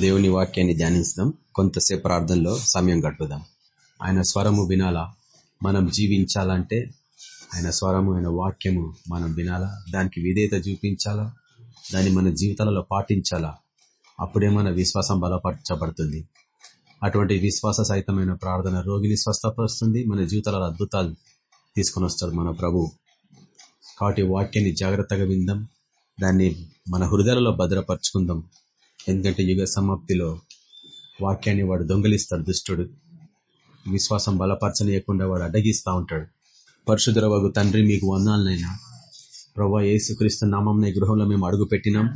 దేవుని వాక్యాన్ని ధ్యానిస్తాం. కొంతసేపు ప్రార్థనలో సమయం గడుపుదాం. ఆయన స్వరము వినాలా? మనం జీవించాలంటే ఆయన స్వరము ఆయన వాక్యము మనం వినాలా? దానికి విధేయత చూపించాలా? దాన్ని మన జీవితాలలో పాటించాలా? అప్పుడే మన విశ్వాసం బలపరచబడుతుంది. అటువంటి విశ్వాస సహితమైన ప్రార్థన రోగిని స్వస్థపరుస్తుంది. మన జీవితాలలో అద్భుతాలు తీసుకొని వస్తారు మన ప్రభు. కాబట్టి వాక్యాన్ని జాగ్రత్తగా విందాం. దాన్ని మన హృదయాలలో భద్రపరుచుకుందాం. ఎందుకంటే యుగ సమాప్తిలో వాక్యాన్ని వాడు దొంగలిస్తాడు దుష్టుడు. విశ్వాసం బలపరచనీయకుండా వాడు అడ్డగిస్తూ ఉంటాడు. పరిశుధర తండ్రి మీకు వందాలనైనా ప్రభా యేసుక్రీస్తు నామం ఈ గృహంలో మేము అడుగు పెట్టినాం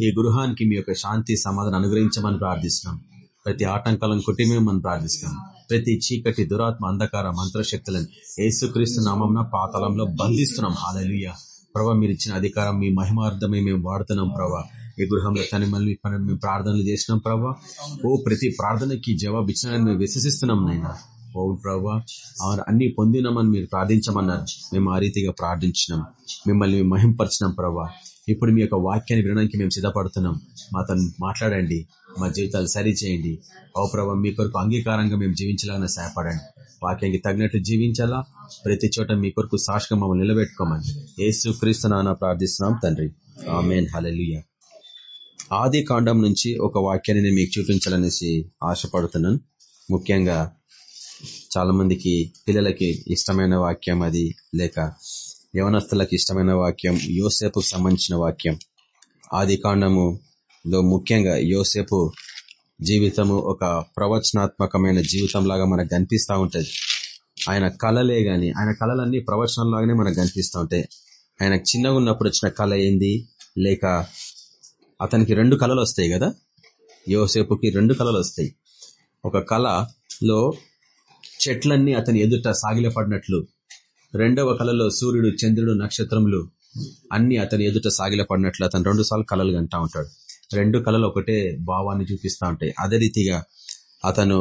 ఈ గృహానికి మీ యొక్క శాంతి సమాధానం అనుగ్రహించమని ప్రార్థిస్తున్నాం. ప్రతి ఆటంకాలను కొట్టి మనం ప్రార్థిస్తాం ప్రతి చీకటి దురాత్మ అంధకార మంత్రశక్తులను యేసుక్రీస్తు నామంన పాతలంలో బంధిస్తున్నాం. హాలలుయ ప్రభా మీరు ఇచ్చిన అధికారం మీ మహిమార్థమే మేము వాడుతున్నాం ప్రభా ఈ గృహంలో తని మళ్ళీ మేము ప్రార్థనలు చేసినాం ప్రభా. ఓ ప్రతి ప్రార్థనకి జవాబు ఇచ్చినారని మేము విశ్వసిస్తున్నాం నాయన. ఓ ప్రభా అన్ని పొందినామని మీరు ప్రార్థించమన్నారు. మేము ఆ రీతిగా ప్రార్థించినాం. మిమ్మల్ని మేము మహింపరిచినాం ప్రభా. ఇప్పుడు మీ యొక్క వాక్యాన్ని వినడానికి మేము సిద్ధపడుతున్నాం. మాతో మాట్లాడండి. మా జీవితాలు సరిచేయండి ఓ ప్రభా మీ కొరకు అంగీకారంగా మేము జీవించాలని సహాయపడండి. వాక్యానికి తగినట్టు జీవించాలా? ప్రతి చోట మీ కొరకు సాక్షిగా మమ్మల్ని నిలబెట్టుకోమని. ఏసు క్రీస్తు నాన్న ప్రార్థిస్తున్నాం తండ్రి. ఆమెన్. హలలుయ ఆది కాండం నుంచి ఒక వాక్యాన్ని నేను మీకు చూపించాలనేసి ఆశపడుతున్నాను. ముఖ్యంగా చాలా మందికి పిల్లలకి ఇష్టమైన వాక్యం అది లేక యవనస్తులకు ఇష్టమైన వాక్యం యోసేపుకు సంబంధించిన వాక్యం. ఆది కాండములో ముఖ్యంగా యోసేపు జీవితము ఒక ప్రవచనాత్మకమైన జీవితం లాగా మనకు కనిపిస్తూ ఉంటుంది. ఆయన కళలే గాని ఆయన కళలన్నీ ప్రవచనాలాగానే మనకు కనిపిస్తూ ఉంటాయి. ఆయన చిన్నగా ఉన్నప్పుడు వచ్చిన కళ ఏంది? లేక అతనికి రెండు కళలు వస్తాయి కదా? యోసేపుకి రెండు కళలు వస్తాయి ఒక కళలో చెట్లన్నీ అతని ఎదుట సాగిలపడినట్లు రెండవ కళలో సూర్యుడు చంద్రుడు నక్షత్రములు అన్ని అతని ఎదుట సాగిలపడినట్లు అతను రెండు సార్లు కళలు అంటా ఉంటాడు. రెండు కళలు ఒకటే భావాన్ని చూపిస్తూ ఉంటాయి. అదే రీతిగా అతను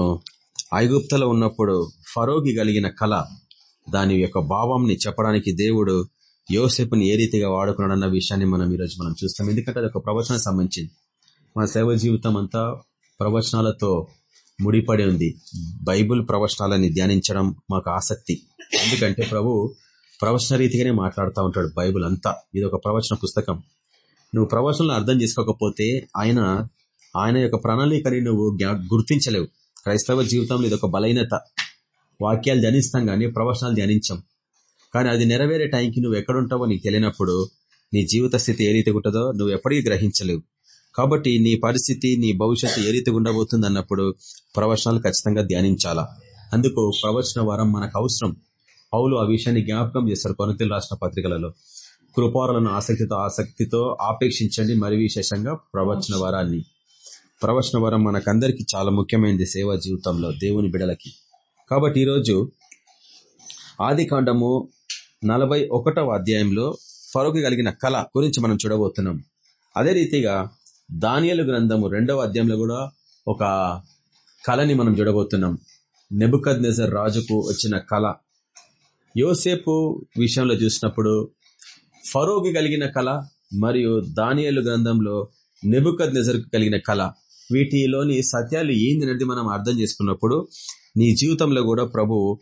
ఐగుప్తలో ఉన్నప్పుడు ఫరోగి కలిగిన కళ దాని యొక్క భావంని చెప్పడానికి దేవుడు యోసేపుని ఏ రీతిగా వాడుకున్నాడన్న విషయాన్ని మనం ఈరోజు మనం చూస్తాం. ఎందుకంటే అది ఒక ప్రవచనం సంబంధించింది. మన సేవ జీవితం అంతా ప్రవచనాలతో ముడిపడి ఉంది. బైబుల్ ప్రవచనాలని ధ్యానించడం మాకు ఆసక్తి. ఎందుకంటే ప్రభు ప్రవచన రీతిగానే మాట్లాడుతూ ఉంటాడు బైబుల్ అంతా. ఇది ఒక ప్రవచన పుస్తకం. నువ్వు ప్రవచనలు అర్థం చేసుకోకపోతే ఆయన ఆయన యొక్క ప్రణాళికని నువ్వు గుర్తించలేవు. క్రైస్తవ జీవితంలో ఇది ఒక బలహీనత. వాక్యాలు ధ్యానిస్తాం కానీ ప్రవచనాలు ధ్యానించాం. కానీ అది నెరవేరే టైంకి నువ్వు ఎక్కడుంటావో నీకు తెలియనప్పుడు నీ జీవిత స్థితి ఏ రీతి ఉంటుందో నువ్వు ఎప్పటికీ గ్రహించలేవు. కాబట్టి నీ పరిస్థితి నీ భవిష్యత్తు ఏ రీతి ఉండబోతుంది అన్నప్పుడు ప్రవచనాలు ఖచ్చితంగా ధ్యానించాలా? అందుకు ప్రవచన వరం మనకు అవసరం. పౌలు ఆ విషయాన్ని జ్ఞాపకం చేస్తారు కొనతలు రాసిన పత్రికలలో. కృపారులను ఆసక్తితో ఆసక్తితో ఆపేక్షించండి మరి విశేషంగా ప్రవచన వరాన్ని. ప్రవచన వరం మనకందరికి చాలా ముఖ్యమైనది సేవా జీవితంలో దేవుని బిడలకి. కాబట్టి ఈరోజు ఆది కాండము నలభై ఒకటవ అధ్యాయంలో ఫరోకి కలిగిన కళ గురించి మనం చూడబోతున్నాం. అదే రీతిగా దానియలు గ్రంథము రెండవ అధ్యాయంలో కూడా ఒక కళని మనం చూడబోతున్నాం. నెబుకద్ నెజర్ రాజుకు వచ్చిన కళ యోసేపు విషయంలో చూసినప్పుడు ఫరోకి కలిగిన కళ మరియు దానియలు గ్రంథంలో నెబుకద్ నెజర్ కలిగిన కళ వీటిలోని సత్యాలు ఏంది మనం అర్థం చేసుకున్నప్పుడు నీ జీవితంలో కూడా ప్రభు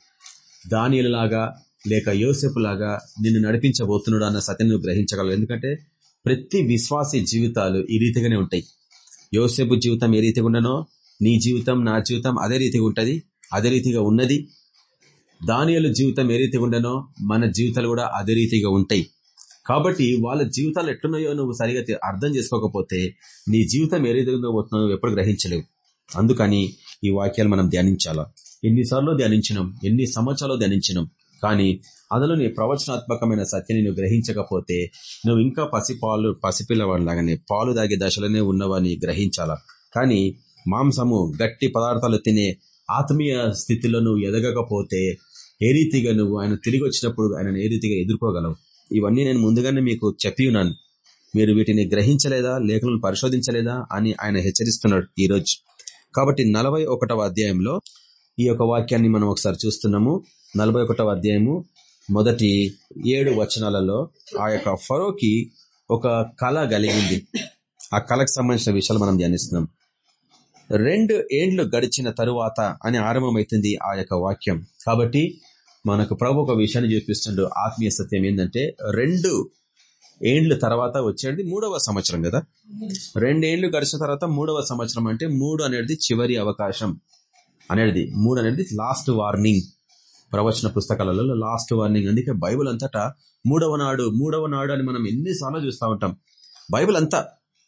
దానియలాగా లేక యోసేపు లాగా నిన్ను నడిపించబోతున్నాడు అన్న సత్యం నువ్వు గ్రహించగలవు. ఎందుకంటే ప్రతి విశ్వాసీ జీవితాలు ఈ రీతిగానే ఉంటాయి. యోసేపు జీవితం ఏ రీతిగా ఉండనో నీ జీవితం నా జీవితం అదే రీతిగా ఉంటుంది అదే రీతిగా ఉన్నది. దానియలు జీవితం ఏ రీతిగా ఉండనో మన జీవితాలు కూడా అదే రీతిగా ఉంటాయి. కాబట్టి వాళ్ళ జీవితాలు ఎట్లున్నాయో నువ్వు సరిగా అర్థం చేసుకోకపోతే నీ జీవితం ఏ రీతిగా పోతున్నావు ఎప్పుడు గ్రహించలేవు. అందుకని ఈ వాక్యాలు మనం ధ్యానించాలా? ఎన్నిసార్లు ధ్యానించినాం? ఎన్ని సంవత్సరాలు ధ్యానించినాం? కానీ అందులో నీ ప్రవచనాత్మకమైన సత్యని నువ్వు గ్రహించకపోతే నువ్వు ఇంకా పసిపాలు పసిపిల్లవాడిలాగానే పాలు తాగే దశలోనే ఉన్నవని గ్రహించాలా? కానీ మాంసము గట్టి పదార్థాలు తినే ఆత్మీయ స్థితిలో నువ్వు ఎదగకపోతే ఏ రీతిగా నువ్వు ఆయన తిరిగి వచ్చినప్పుడు ఆయన ఏ రీతిగా ఎదుర్కోగలవు? ఇవన్నీ నేను ముందుగానే మీకు చెప్పి ఉన్నాను. మీరు వీటిని గ్రహించలేదా? లేఖలను పరిశోధించలేదా? అని ఆయన హెచ్చరిస్తున్నాడు ఈరోజు. కాబట్టి నలభై అధ్యాయంలో ఈ యొక్క వాక్యాన్ని మనం ఒకసారి చూస్తున్నాము. నలభై అధ్యాయము మొదటి ఏడు వచనాలలో ఆ యొక్క ఫరోకి ఒక కళ కలిగింది. ఆ కళకు సంబంధించిన విషయాలు మనం ధ్యానిస్తున్నాం. రెండు ఏండ్లు గడిచిన తరువాత అని ఆరంభమైతుంది ఆ యొక్క వాక్యం. కాబట్టి మనకు ప్రభు ఒక విషయాన్ని చూపిస్తుండ్రు ఆత్మీయ సత్యం ఏంటంటే రెండు ఏండ్లు తర్వాత వచ్చేది మూడవ సంవత్సరం కదా? ఏండ్లు గడిచిన తర్వాత మూడవ సంవత్సరం అంటే మూడు అనేది చివరి అవకాశం. అనేది మూడు అనేది లాస్ట్ వార్నింగ్ ప్రవచన పుస్తకాలలో లాస్ట్ వార్నింగ్. అందుకే బైబుల్ అంతటా మూడవ నాడు మూడవ నాడు అని మనం ఎన్నిసార్లు చూస్తూ ఉంటాం. బైబిల్ అంతా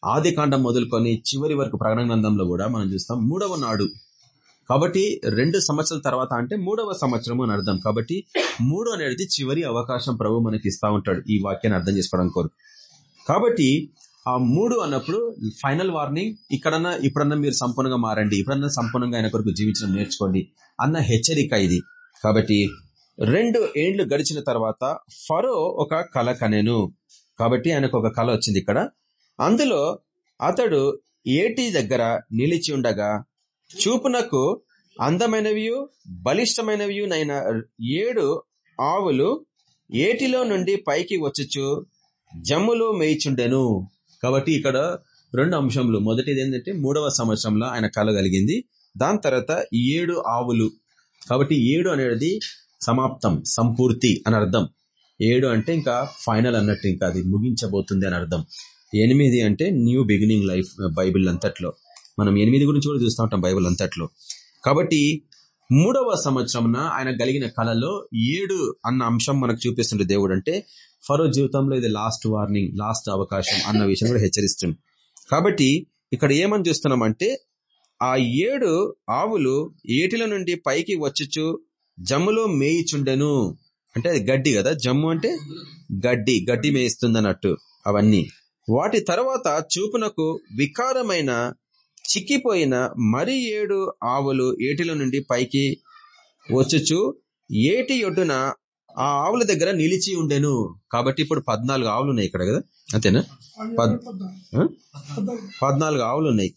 ఆది కాండం మొదలుకొని చివరి వరకు ప్రకటన గ్రంథంలో కూడా మనం చూస్తాం మూడవ నాడు. కాబట్టి రెండు సంవత్సరాల తర్వాత అంటే మూడవ సంవత్సరం అని అర్థం. కాబట్టి మూడు అనేది చివరి అవకాశం ప్రభు మనకి ఇస్తా ఉంటాడు ఈ వాక్యాన్ని అర్థం చేసుకోవడం కోరు కాబట్టి ఆ మూడు అన్నప్పుడు ఫైనల్ వార్నింగ్ ఇక్కడన్నా ఇప్పుడన్నా మీరు సంపూర్ణంగా మారండి ఇప్పుడన్నా సంపూర్ణంగా ఆయన కొరకు జీవించడం నేర్చుకోండి అన్న హెచ్చరిక ఇది. కాబట్టి రెండు ఏండ్లు గడిచిన తర్వాత ఫరో ఒక కళ కనెను. కాబట్టి ఆయనకు ఒక కళ వచ్చింది ఇక్కడ. అందులో అతడు ఏటి దగ్గర నిలిచి ఉండగా చూపునకు అందమైనవి బలిష్టమైనవి నైన ఏడు ఆవులు ఏటిలో నుండి పైకి వచ్చుచు జమ్ములో మేయిచుండెను. కాబట్టి ఇక్కడ రెండు అంశంలు మొదటిది ఏంటంటే మూడవ సంవత్సరంలో ఆయన కళ కలిగింది. దాని తర్వాత ఏడు ఆవులు కాబట్టి ఏడు అనేది సమాప్తం సంపూర్తి అని అర్థం. ఏడు అంటే ఇంకా ఫైనల్ అన్నట్టు ఇంకా అది ముగించబోతుంది అని అర్థం. ఎనిమిది అంటే న్యూ బిగినింగ్ లైఫ్ బైబిల్ అంతట్లో. మనం ఎనిమిది గురించి కూడా చూస్తూ ఉంటాం బైబిల్ అంతట్లో. కాబట్టి మూడవ సంవత్సరంన ఆయన కలిగిన కళలో ఏడు అన్న అంశం మనకు చూపిస్తుండే దేవుడు అంటే ఫరో జీవితంలో ఇది లాస్ట్ వార్నింగ్ లాస్ట్ అవకాశం అన్న విషయం కూడా హెచ్చరిస్తుంది. కాబట్టి ఇక్కడ ఏమని చూస్తున్నామంటే ఆ ఏడు ఆవులు ఏటిల నుండి పైకి వచ్చుచు జమ్ములో మేయిచుండెను. అంటే అది గడ్డి కదా? జమ్ము అంటే గడ్డి గడ్డి మేయిస్తుంది అన్నట్టు అవన్నీ. వాటి తర్వాత చూపునకు వికారమైన చిక్కిపోయిన మరి ఏడు ఆవులు ఏటిల నుండి పైకి వచ్చుచు ఏటి ఒడ్డున ఆ ఆవుల దగ్గర నిలిచి ఉండెను. కాబట్టి ఇప్పుడు పద్నాలుగు ఆవులు ఉన్నాయి ఇక్కడ కదా? అంతేనా? పద్నాలుగు ఆవులు ఉన్నాయి.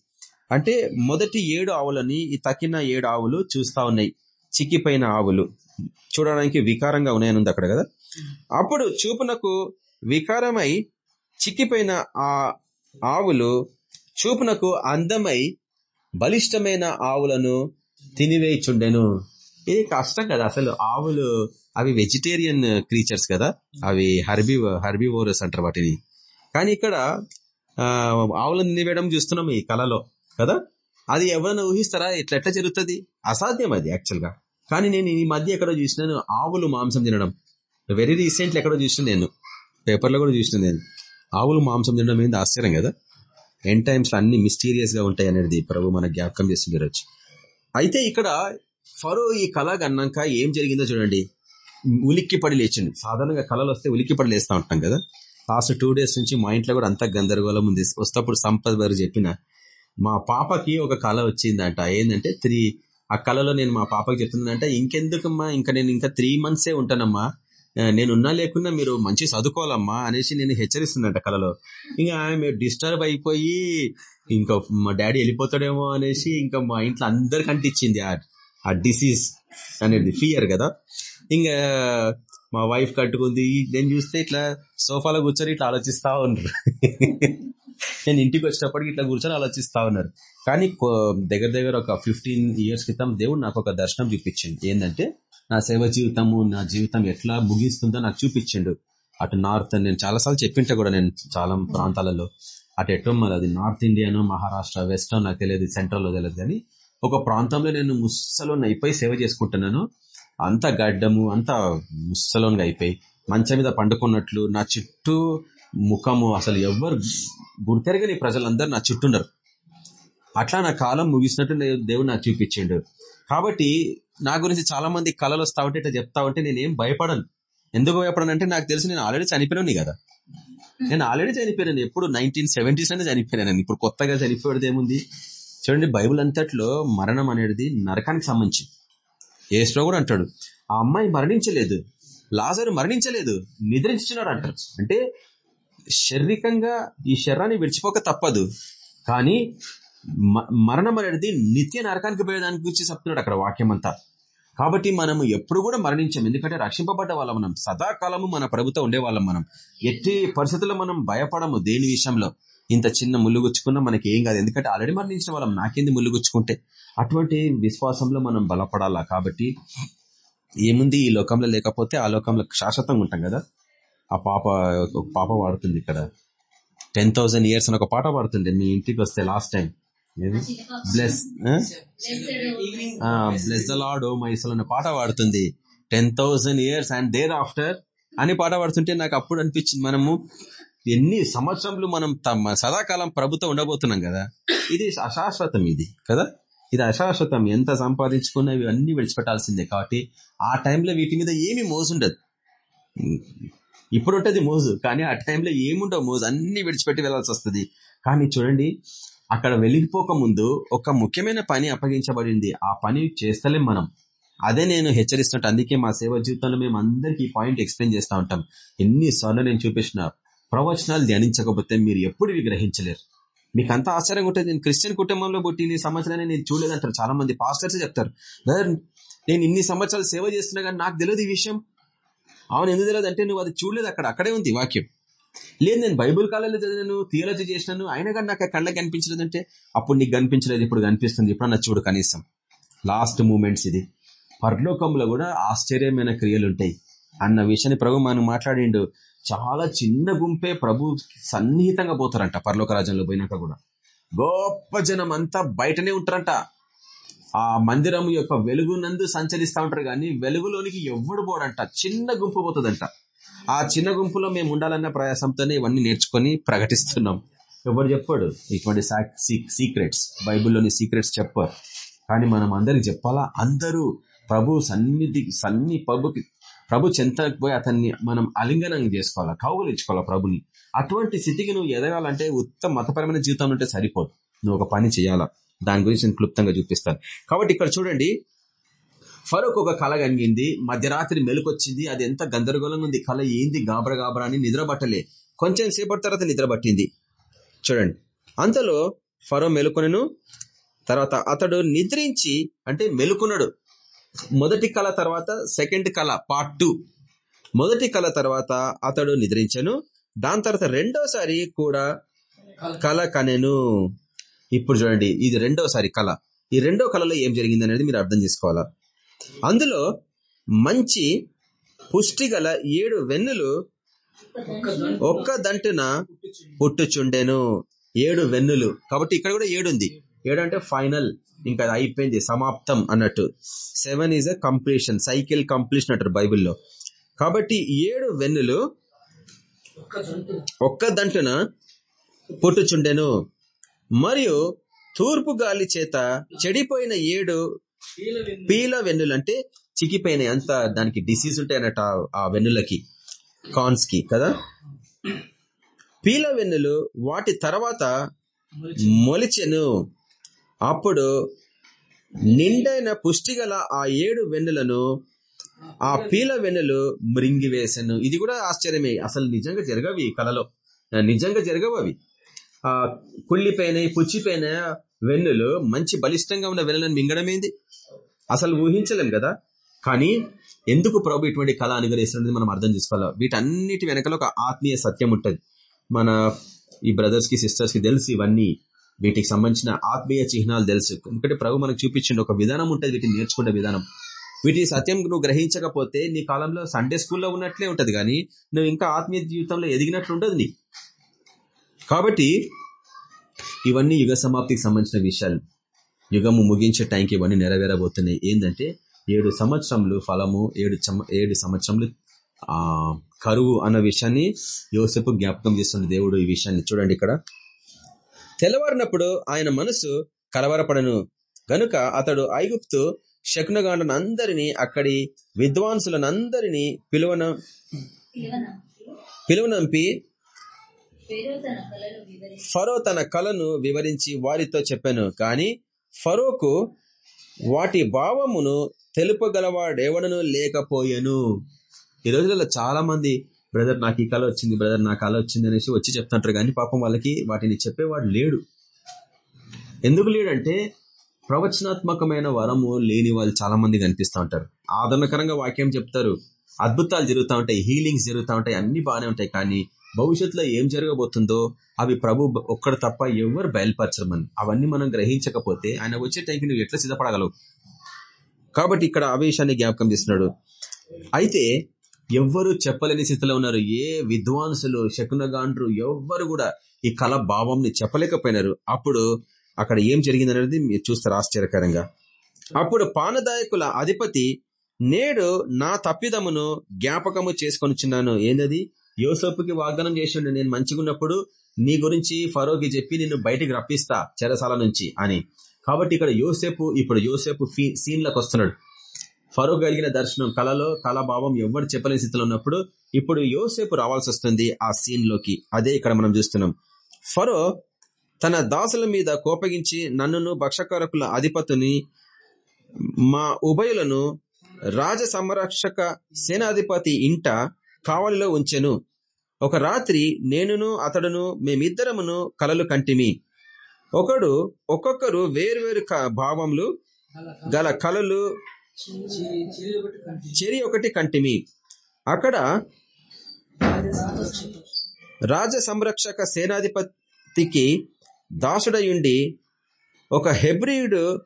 అంటే మొదటి ఏడు ఆవులని ఈ తక్కిన ఏడు ఆవులు చూస్తా ఉన్నాయి. చిక్కిపోయిన ఆవులు. చూడడానికి వికారంగా ఉన్నాయని ఉంది అక్కడ కదా. అప్పుడు చూపునకు వికారమై చిక్కిపోయిన ఆ ఆవులు చూపునకు అందమై బలిష్టమైన ఆవులను తినివేయిచుండెను. ఇది కష్టం కదా అసలు. ఆవులు అవి వెజిటేరియన్ క్రీచర్స్ కదా. అవి హర్బీ హర్బీవోరస్ అంటారు వాటిని. కానీ ఇక్కడ ఆవులను తినివేయడం చూస్తున్నాం ఈ కళలో. కదా? అది ఎవరైనా ఊహిస్తారా? ఇట్లా ఎట్లా జరుగుతుంది? అసాధ్యం అది యాక్చువల్గా. కానీ నేను ఈ మధ్య ఎక్కడో చూసినాను ఆవులు మాంసం తినడం. వెరీ రీసెంట్లీ ఎక్కడో చూసిన నేను. పేపర్లో కూడా చూసిన నేను. ఆవులు మాంసం తినడం ఏంది ఆశ్చర్యం కదా? ఎన్ టైమ్స్ అన్ని మిస్టీరియస్గా ఉంటాయి అనేది ప్రభు మన జ్ఞాపకం చేస్తుంది అయితే ఇక్కడ ఫరో ఈ కళ అన్నాక ఏం జరిగిందో చూడండి. ఉలిక్కి పడి లేచిండు. సాధారణంగా కళలు వస్తే ఉలిక్కి పడి లేస్తా ఉంటాం కదా. లాస్ట్ టూ డేస్ నుంచి మా ఇంట్లో కూడా అంత గందరగోళం ఉంది. వస్తప్పుడు సంపద గారు చెప్పిన. మా పాపకి ఒక కళ వచ్చిందంట. ఏంటంటే త్రీ ఆ కళలో నేను మా పాపకి చెప్తున్నానంటే ఇంకెందుకమ్మా? ఇంకా నేను ఇంకా త్రీ మంత్సే ఉంటానమ్మా. నేనున్నా లేకున్నా మీరు మంచి చదువుకోవాలమ్మా అనేసి నేను హెచ్చరిస్తున్నట్ట కళలో ఇంకా ఆమె డిస్టర్బ్ అయిపోయి ఇంకా మా డాడీ వెళ్ళిపోతాడేమో అనేసి ఇంకా మా ఇంట్లో అందరికి అంటించింది ఆ డిసీజ్ అనేది ఫియర్ కదా. ఇంకా మా వైఫ్ కట్టుకుంది నేను చూస్తే ఇట్లా సోఫాలో కూర్చొని ఇట్లా ఆలోచిస్తా ఉన్నారు నేను ఇంటికి వచ్చేటప్పటికి ఇట్లా కూర్చొని ఆలోచిస్తా ఉన్నారు. కానీ దగ్గర దగ్గర ఒక ఫిఫ్టీన్ ఇయర్స్ క్రితం దేవుడు నాకు ఒక దర్శనం చూపించింది ఏంటంటే నా సేవ జీవితము నా జీవితం ఎట్లా ముగిస్తుందో నాకు చూపించిండు. అటు నార్త్ నేను చాలాసార్లు చెప్పింటే కూడా నేను చాలా ప్రాంతాలలో. అటు ఎటో మరి అది నార్త్ ఇండియానో మహారాష్ట్ర వెస్ట్ నాకు తెలియదు సెంట్రల్లో తెలియదు కానీ ఒక ప్రాంతంలో నేను ముస్సలోన్ అయిపోయి సేవ చేసుకుంటున్నాను. అంత గడ్డము అంత ముస్సలోన్గా అయిపోయి మంచం మీద పండుకున్నట్లు నా చుట్టూ ముఖము అసలు ఎవరు గుర్తెరగని ప్రజలందరూ నా చుట్టూన్నారు అట్లా నా కాలం ముగిసినట్టు దేవుడు నాకు చూపించిండు. కాబట్టి నా గురించి చాలా మంది కళలు వస్తా ఉంటే ఇట్లా చెప్తా ఉంటే నేనేం భయపడను. ఎందుకు భయపడను అంటే నాకు తెలిసి నేను ఆల్రెడీ చనిపోయాను కదా. నేను ఆల్రెడీ చనిపోయాను ఎప్పుడు నైన్టీన్ సెవెంటీస్లోనే చనిపోయాను ఇప్పుడు కొత్తగా చనిపోయేది ఏముంది? చూడండి బైబుల్ అంతట్లో మరణం అనేది నరకానికి సంబంధించి. ఏస్ట్రో కూడా అంటాడు ఆ అమ్మాయి మరణించలేదు. లాజరు మరణించలేదు. నిద్రించున్నాడు అంటారు. అంటే శారీరకంగా ఈ శరీరాన్ని విడిచిపోక తప్పదు. కానీ మరణం అనేది నిత్య నరకానికి పోయేదాని గురించి చెప్తున్నాడు అక్కడ వాక్యం అంతా కాబట్టి మనము ఎప్పుడు కూడా మరణించాం. ఎందుకంటే రక్షింపబడ్డ వాళ్ళం మనం. సదాకాలము మన ప్రభుత్వం ఉండేవాళ్ళం మనం. ఎట్టి పరిస్థితుల్లో మనం భయపడము దేని విషయంలో? ఇంత చిన్న ముళ్ళుగుచ్చుకున్నా మనకి ఏం కాదు. ఎందుకంటే ఆల్రెడీ మరణించిన వాళ్ళం. నాకేంది ముళ్ళు గుచ్చుకుంటే? అటువంటి విశ్వాసంలో మనం బలపడాలా? కాబట్టి ఏముంది ఈ లోకంలో లేకపోతే ఆ లోకంలో శాశ్వతంగా ఉంటాం కదా? ఆ పాప ఒక పాప పాడుతుంది ఇక్కడ. టెన్ థౌసండ్ ఇయర్స్ అని ఒక పాట పాడుతుండే మీ ఇంటికి వస్తే last time bless bless the Lord O my soul అనే పాట పాడుతుంది. Ten thousand years and thereafter అని పాట పాడుతుంటే నాకు అప్పుడు అనిపించింది మనము ఎన్ని సంవత్సరంలో మనం తమ సదాకాలం ప్రభుత్వం ఉండబోతున్నాం కదా. ఇది అశాశ్వతం ఇది కదా? ఇది అశాశ్వతం. ఎంత సంపాదించుకున్నా ఇవి అన్ని విడిచిపెట్టాల్సిందే కాబట్టి ఆ టైంలో వీటి మీద ఏమి మోసుండదు ఉండదు. ఇప్పుడు ఉంటుంది మోజు కానీ ఆ టైంలో ఏముండవు మోజు అన్ని విడిచిపెట్టి వెళ్ళాల్సి వస్తుంది. కానీ చూడండి అక్కడ వెళ్ళిపోక ముందు ఒక ముఖ్యమైన పని అప్పగించబడింది. ఆ పని చేస్తలేం మనం. అదే నేను హెచ్చరిస్తున్నట్టు అందుకే మా సేవ జీవితంలో మేము అందరికి ఈ పాయింట్ ఎక్స్ప్లెయిన్ చేస్తూ ఉంటాం. ఎన్నిసార్లు నేను చూపించిన ప్రవచనాలు ధ్యానించకపోతే మీరు ఎప్పుడు విగ్రహించలేరు మీకు అంత ఆశ్చర్యంగా ఉంటుంది. నేను క్రిస్టియన్ కుటుంబంలో పుట్టి ఇన్ని సంవత్సరాలు నేను చూడలేదంటారు. చాలా మంది పాస్టర్స్ చెప్తారు నేను ఇన్ని సంవత్సరాలు సేవ చేస్తున్నా కానీ నాకు తెలియదు ఈ విషయం. అవును ఎందుకు తెలియదు అంటే నువ్వు అది చూడలేదు అక్కడ అక్కడే ఉంది వాక్యం. లేదు నేను బైబుల్ కాలంలో చదివాను థియాలజీ చేసినాను అయినా కానీ నాకు కళ్ళకి కనిపించలేదు అంటే అప్పుడు నీకు కనిపించలేదు ఇప్పుడు కనిపిస్తుంది ఇప్పుడు నా చూడు కనీసం. లాస్ట్ మూమెంట్స్ ఇది. పరలోకంలో కూడా ఆశ్చర్యమైన క్రియలు ఉంటాయి. అన్న విషయాన్ని ప్రభు మనం మాట్లాడిండు. చాలా చిన్న గుంపే ప్రభు సన్నిహితంగా పోతారంట పరలోక రాజ్యంలో పోయినాక కూడా. గొప్ప జనం అంతా బయటనే ఉంటారంట. ఆ మందిరం యొక్క వెలుగునందు సంచరిస్తూ ఉంటారు. కానీ వెలుగులోనికి ఎవడు పోడంట. చిన్న గుంపు పోతుందంట. ఆ చిన్న గుంపులో మేము ఉండాలన్న ప్రయాసంతోనే ఇవన్నీ నేర్చుకొని ప్రకటిస్తున్నాం. ఎవరు చెప్పాడు? ఇటువంటి సీక్రెట్స్. బైబిల్లోని సీక్రెట్స్ చెప్పారు. కానీ మనం అందరికి చెప్పాలా? అందరూ ప్రభు సన్నిధి సన్ని ప్రభుకి ప్రభు చెంతకు పోయి అతన్ని మనం అలింగనం చేసుకోవాలా? కౌగులించుకోవాలా ప్రభుని? అటువంటి స్థితికి నువ్వు ఎదగాలంటే ఉత్తమ మతపరమైన జీవితం ఉంటే సరిపోదు. నువ్వు ఒక పని చేయాలా? దాని గురించి నేను క్లుప్తంగా చూపిస్తాను. కాబట్టి ఇక్కడ చూడండి ఫరూక్ ఒక కళ కలిగింది మధ్యరాత్రి మెలుకొచ్చింది అది ఎంత గందరగోళంగా ఉంది కళ ఏంది గాబర గాబర అని నిద్రపట్టలే కొంచెం సేపటి తర్వాత నిద్రపట్టింది చూడండి అంతలో ఫరో మెలుకొనను తర్వాత అతడు నిద్రించి అంటే మెలుకున్నాడు. మొదటి కళ తర్వాత సెకండ్ కళ పార్ట్ టూ మొదటి కళ తర్వాత అతడు నిద్రించను దాని తర్వాత రెండోసారి కూడా కళ కనెను. ఇప్పుడు చూడండి ఇది రెండోసారి కళ. ఈ రెండో కళలో ఏం జరిగింది అనేది మీరు అర్థం చేసుకోవాలా? అందులో మంచి పుష్టి గల ఏడు వెన్నులు ఒక్క దంటున పుట్టుచుండెను. ఏడు వెన్నులు. కాబట్టి ఇక్కడ కూడా ఏడు ఉంది. ఏడు అంటే ఫైనల్. ఇంకా అయిపోయింది సమాప్తం అన్నట్టు. Seven is a completion cycle completion అంటారు బైబిల్లో. కాబట్టి ఏడు వెన్నులు ఒక్క దంటున పుట్టుచుండెను. మరియు తూర్పు గాలి చేత చెడిపోయిన ఏడు పీల వెన్నులంటే చిక్కిపోయిన అంత దానికి డిసీజ్ ఉంటాయి అన్నట్టు ఆ వెన్నులకి కాన్స్కి కదా? పీల వెన్నులు వాటి తర్వాత మొలిచెను. అప్పుడు నిండైన పుష్టిగల ఆ ఏడు వెన్నులను ఆ పీల వెన్నులు మృంగివేశను ఇది కూడా ఆశ్చర్యమే. అసలు నిజంగా జరగవి కళలో. నిజంగా జరగవు అవి. ఆ కుళ్ళిపోయినాయి పుచ్చిపోయిన వెన్నులు మంచి బలిష్టంగా ఉన్న వెన్నులను మింగడమేంది అసలు ఊహించలేం కదా? కానీ ఎందుకు ప్రభు ఇటువంటి కళ అనుగ్రహిస్తున్నది మనం అర్థం చేసుకోవాలి? వీటన్నిటి వెనకలో ఒక ఆత్మీయ సత్యం ఉంటుంది. మన ఈ బ్రదర్స్కి సిస్టర్స్కి తెలుసు ఇవన్నీ. వీటికి సంబంధించిన ఆత్మీయ చిహ్నాలు తెలుసు. ఎందుకంటే ప్రభు మనకు చూపించండి ఒక విధానం ఉంటుంది వీటిని నేర్చుకునే విధానం. వీటి సత్యం నువ్వు గ్రహించకపోతే నీ కాలంలో సండే స్కూల్లో ఉన్నట్లే ఉంటుంది కానీ నువ్వు ఇంకా ఆత్మీయ జీవితంలో ఎదిగినట్లు ఉండదు నీ కాబట్టి ఇవన్నీ యుగ సమాప్తికి సంబంధించిన విషయాలు. యుగము ముగించే టైంకి ఇవన్నీ నెరవేరబోతున్నాయి. ఏంటంటే ఏడు సంవత్సరములు ఫలము ఏడు ఏడు సంవత్సరములు ఆ కరువు అన్న విషయాన్ని యోసేపు జ్ఞాపకం చేస్తున్న దేవుడు ఈ విషయాన్ని చూడండి ఇక్కడ. తెల్లవారినప్పుడు ఆయన మనసు కలవరపడను. గనుక అతడు ఐగుప్తు శకునగాండనందరినీ అక్కడి విద్వాంసులనందరినీ పిలువన పిలువనంపి ఫరో తన కళను వివరించి వారితో చెప్పాను. కాని ఫరోకు వాటి భావమును తెలుపగలవాడేవడను లేకపోయాను. ఈ రోజులలో చాలా మంది బ్రదర్ నాకు ఈ కళ వచ్చింది బ్రదర్ నా కళ వచ్చింది అనేసి వచ్చి చెప్తుంటారు. కానీ పాపం వాళ్ళకి వాటిని చెప్పేవాడు లేడు. ఎందుకు లేడంటే ప్రవచనాత్మకమైన వరము లేని వాళ్ళు చాలా మంది కనిపిస్తూ ఉంటారు. ఆదరణకరంగా వాక్యం చెప్తారు. అద్భుతాలు జరుగుతూ ఉంటాయి హీలింగ్స్ జరుగుతూ ఉంటాయి అన్ని బాగానే ఉంటాయి. కానీ భవిష్యత్తులో ఏం జరగబోతుందో అవి ప్రభు ఒక్కడ తప్ప ఎవరు బయలుపరచరు అవన్నీ మనం గ్రహించకపోతే ఆయన వచ్చే టైంకి నువ్వు ఎట్లా సిద్ధపడగలవు? కాబట్టి ఇక్కడ ఆ విషయాన్ని జ్ఞాపకం చేస్తున్నాడు. అయితే ఎవ్వరు చెప్పలేని స్థితిలో ఉన్నారు. ఏ విద్వాంసులు శకునగాండ్రు ఎవ్వరు కూడా ఈ కళ భావంని చెప్పలేకపోయినారు. అప్పుడు అక్కడ ఏం జరిగిందనేది మీరు చూస్తారు ఆశ్చర్యకరంగా. అప్పుడు పానదాయకుల అధిపతి నేడు నా తప్పిదమును జ్ఞాపకము చేసుకొనిచున్నాను ఏందది? యోసపుకి వాగ్దానం చేసిండు నేను మంచిగున్నప్పుడు నీ గురించి ఫరోకి చెప్పి నిన్ను బయటికి రప్పిస్తా చెరసాల నుంచి అని. కాబట్టి ఇక్కడ యోసేపు ఇప్పుడు యోసేపు సీన్లకు వస్తున్నాడు ఫరో కలిగిన దర్శనం కళలో కళాభావం ఎవరు చెప్పలేని స్థితిలో ఉన్నప్పుడు ఇప్పుడు యోసేపు రావాల్సి వస్తుంది ఆ సీన్లోకి అదే ఇక్కడ మనం చూస్తున్నాం. ఫరో తన దాసుల మీద కోపగించి నన్నును భక్షకారకుల అధిపతిని మా ఉభయులను రాజ సంరక్షక సేనాధిపతి ఇంట కావలిలో ఉంచెను. ఒక రాత్రి నేనును అతడును మేమిద్దరమును కలలు కంటిమి. ఒకడు ఒక్కొక్కరు వేరువేరు భావములు గల కలలు చెరి ఒకటి కంటిమి. అక్కడ రాజ సంరక్షక సేనాధిపతికి దాసుడయుండి ఒక హెబ్రియుడు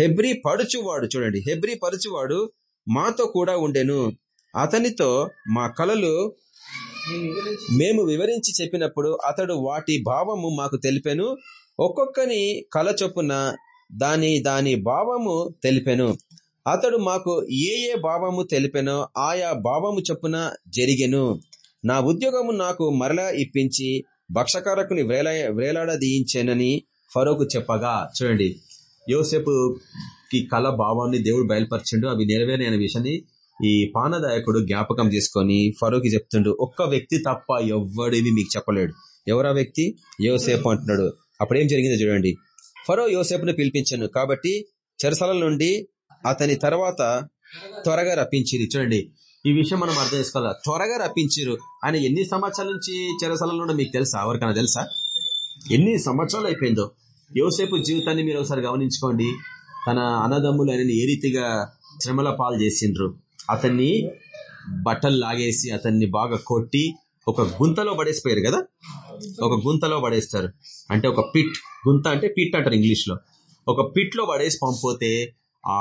హెబ్రి పడుచువాడు చూడండి హెబ్రి పరుచువాడు మాతో కూడా ఉండెను. అతనితో మా కళలు మేము వివరించి చెప్పినప్పుడు అతడు వాటి భావము మాకు తెలిపెను. ఒక్కొక్కని కళ చొప్పున దాని దాని భావము తెలిపెను. అతడు మాకు ఏ ఏ భావము తెలిపెనో ఆయా భావము చొప్పున జరిగెను. నా ఉద్యోగము నాకు మరలా ఇప్పించి భక్షకారకుని వేల వేలాడదీయించానని ఫరోకు చెప్పగా. చూడండి యోసేపుకి కళ భావాన్ని దేవుడు బయలుపరచండు. అవి నెరవేరిన విషయాన్ని ఈ పానదాయకుడు జ్ఞాపకం చేసుకొని ఫరోకి చెప్తుండు ఒక్క వ్యక్తి తప్ప ఎవ్వడేమి మీకు చెప్పలేడు. ఎవరా వ్యక్తి? యోసేపు అంటున్నాడు. అప్పుడేం జరిగిందో చూడండి. ఫరో యోసేపును పిలిపించాను కాబట్టి చెరసల నుండి అతని తర్వాత త్వరగా రప్పించింది చూడండి ఈ విషయం మనం అర్థం చేసుకోవాలి? త్వరగా రప్పించారు. ఆయన ఎన్ని సంవత్సరాల నుంచి చెరసలలో మీకు తెలుసా? ఎవరికైనా తెలుసా? ఎన్ని సంవత్సరాలు అయిపోయిందో? యోసేపు జీవితాన్ని మీరు ఒకసారి గమనించుకోండి. తన అన్నదమ్ములు ఆయనని ఏ రీతిగా శ్రమల పాలు చేసిండ్రు? అతన్ని బట్టలు లాగేసి అతన్ని బాగా కొట్టి ఒక గుంతలో పడేసిపోయారు కదా? ఒక గుంతలో పడేస్తారు. అంటే ఒక పిట్ గుంత అంటే పిట్ అంటారు ఇంగ్లీష్లో ఒక పిట్లో పడేసి పంపితే ఆ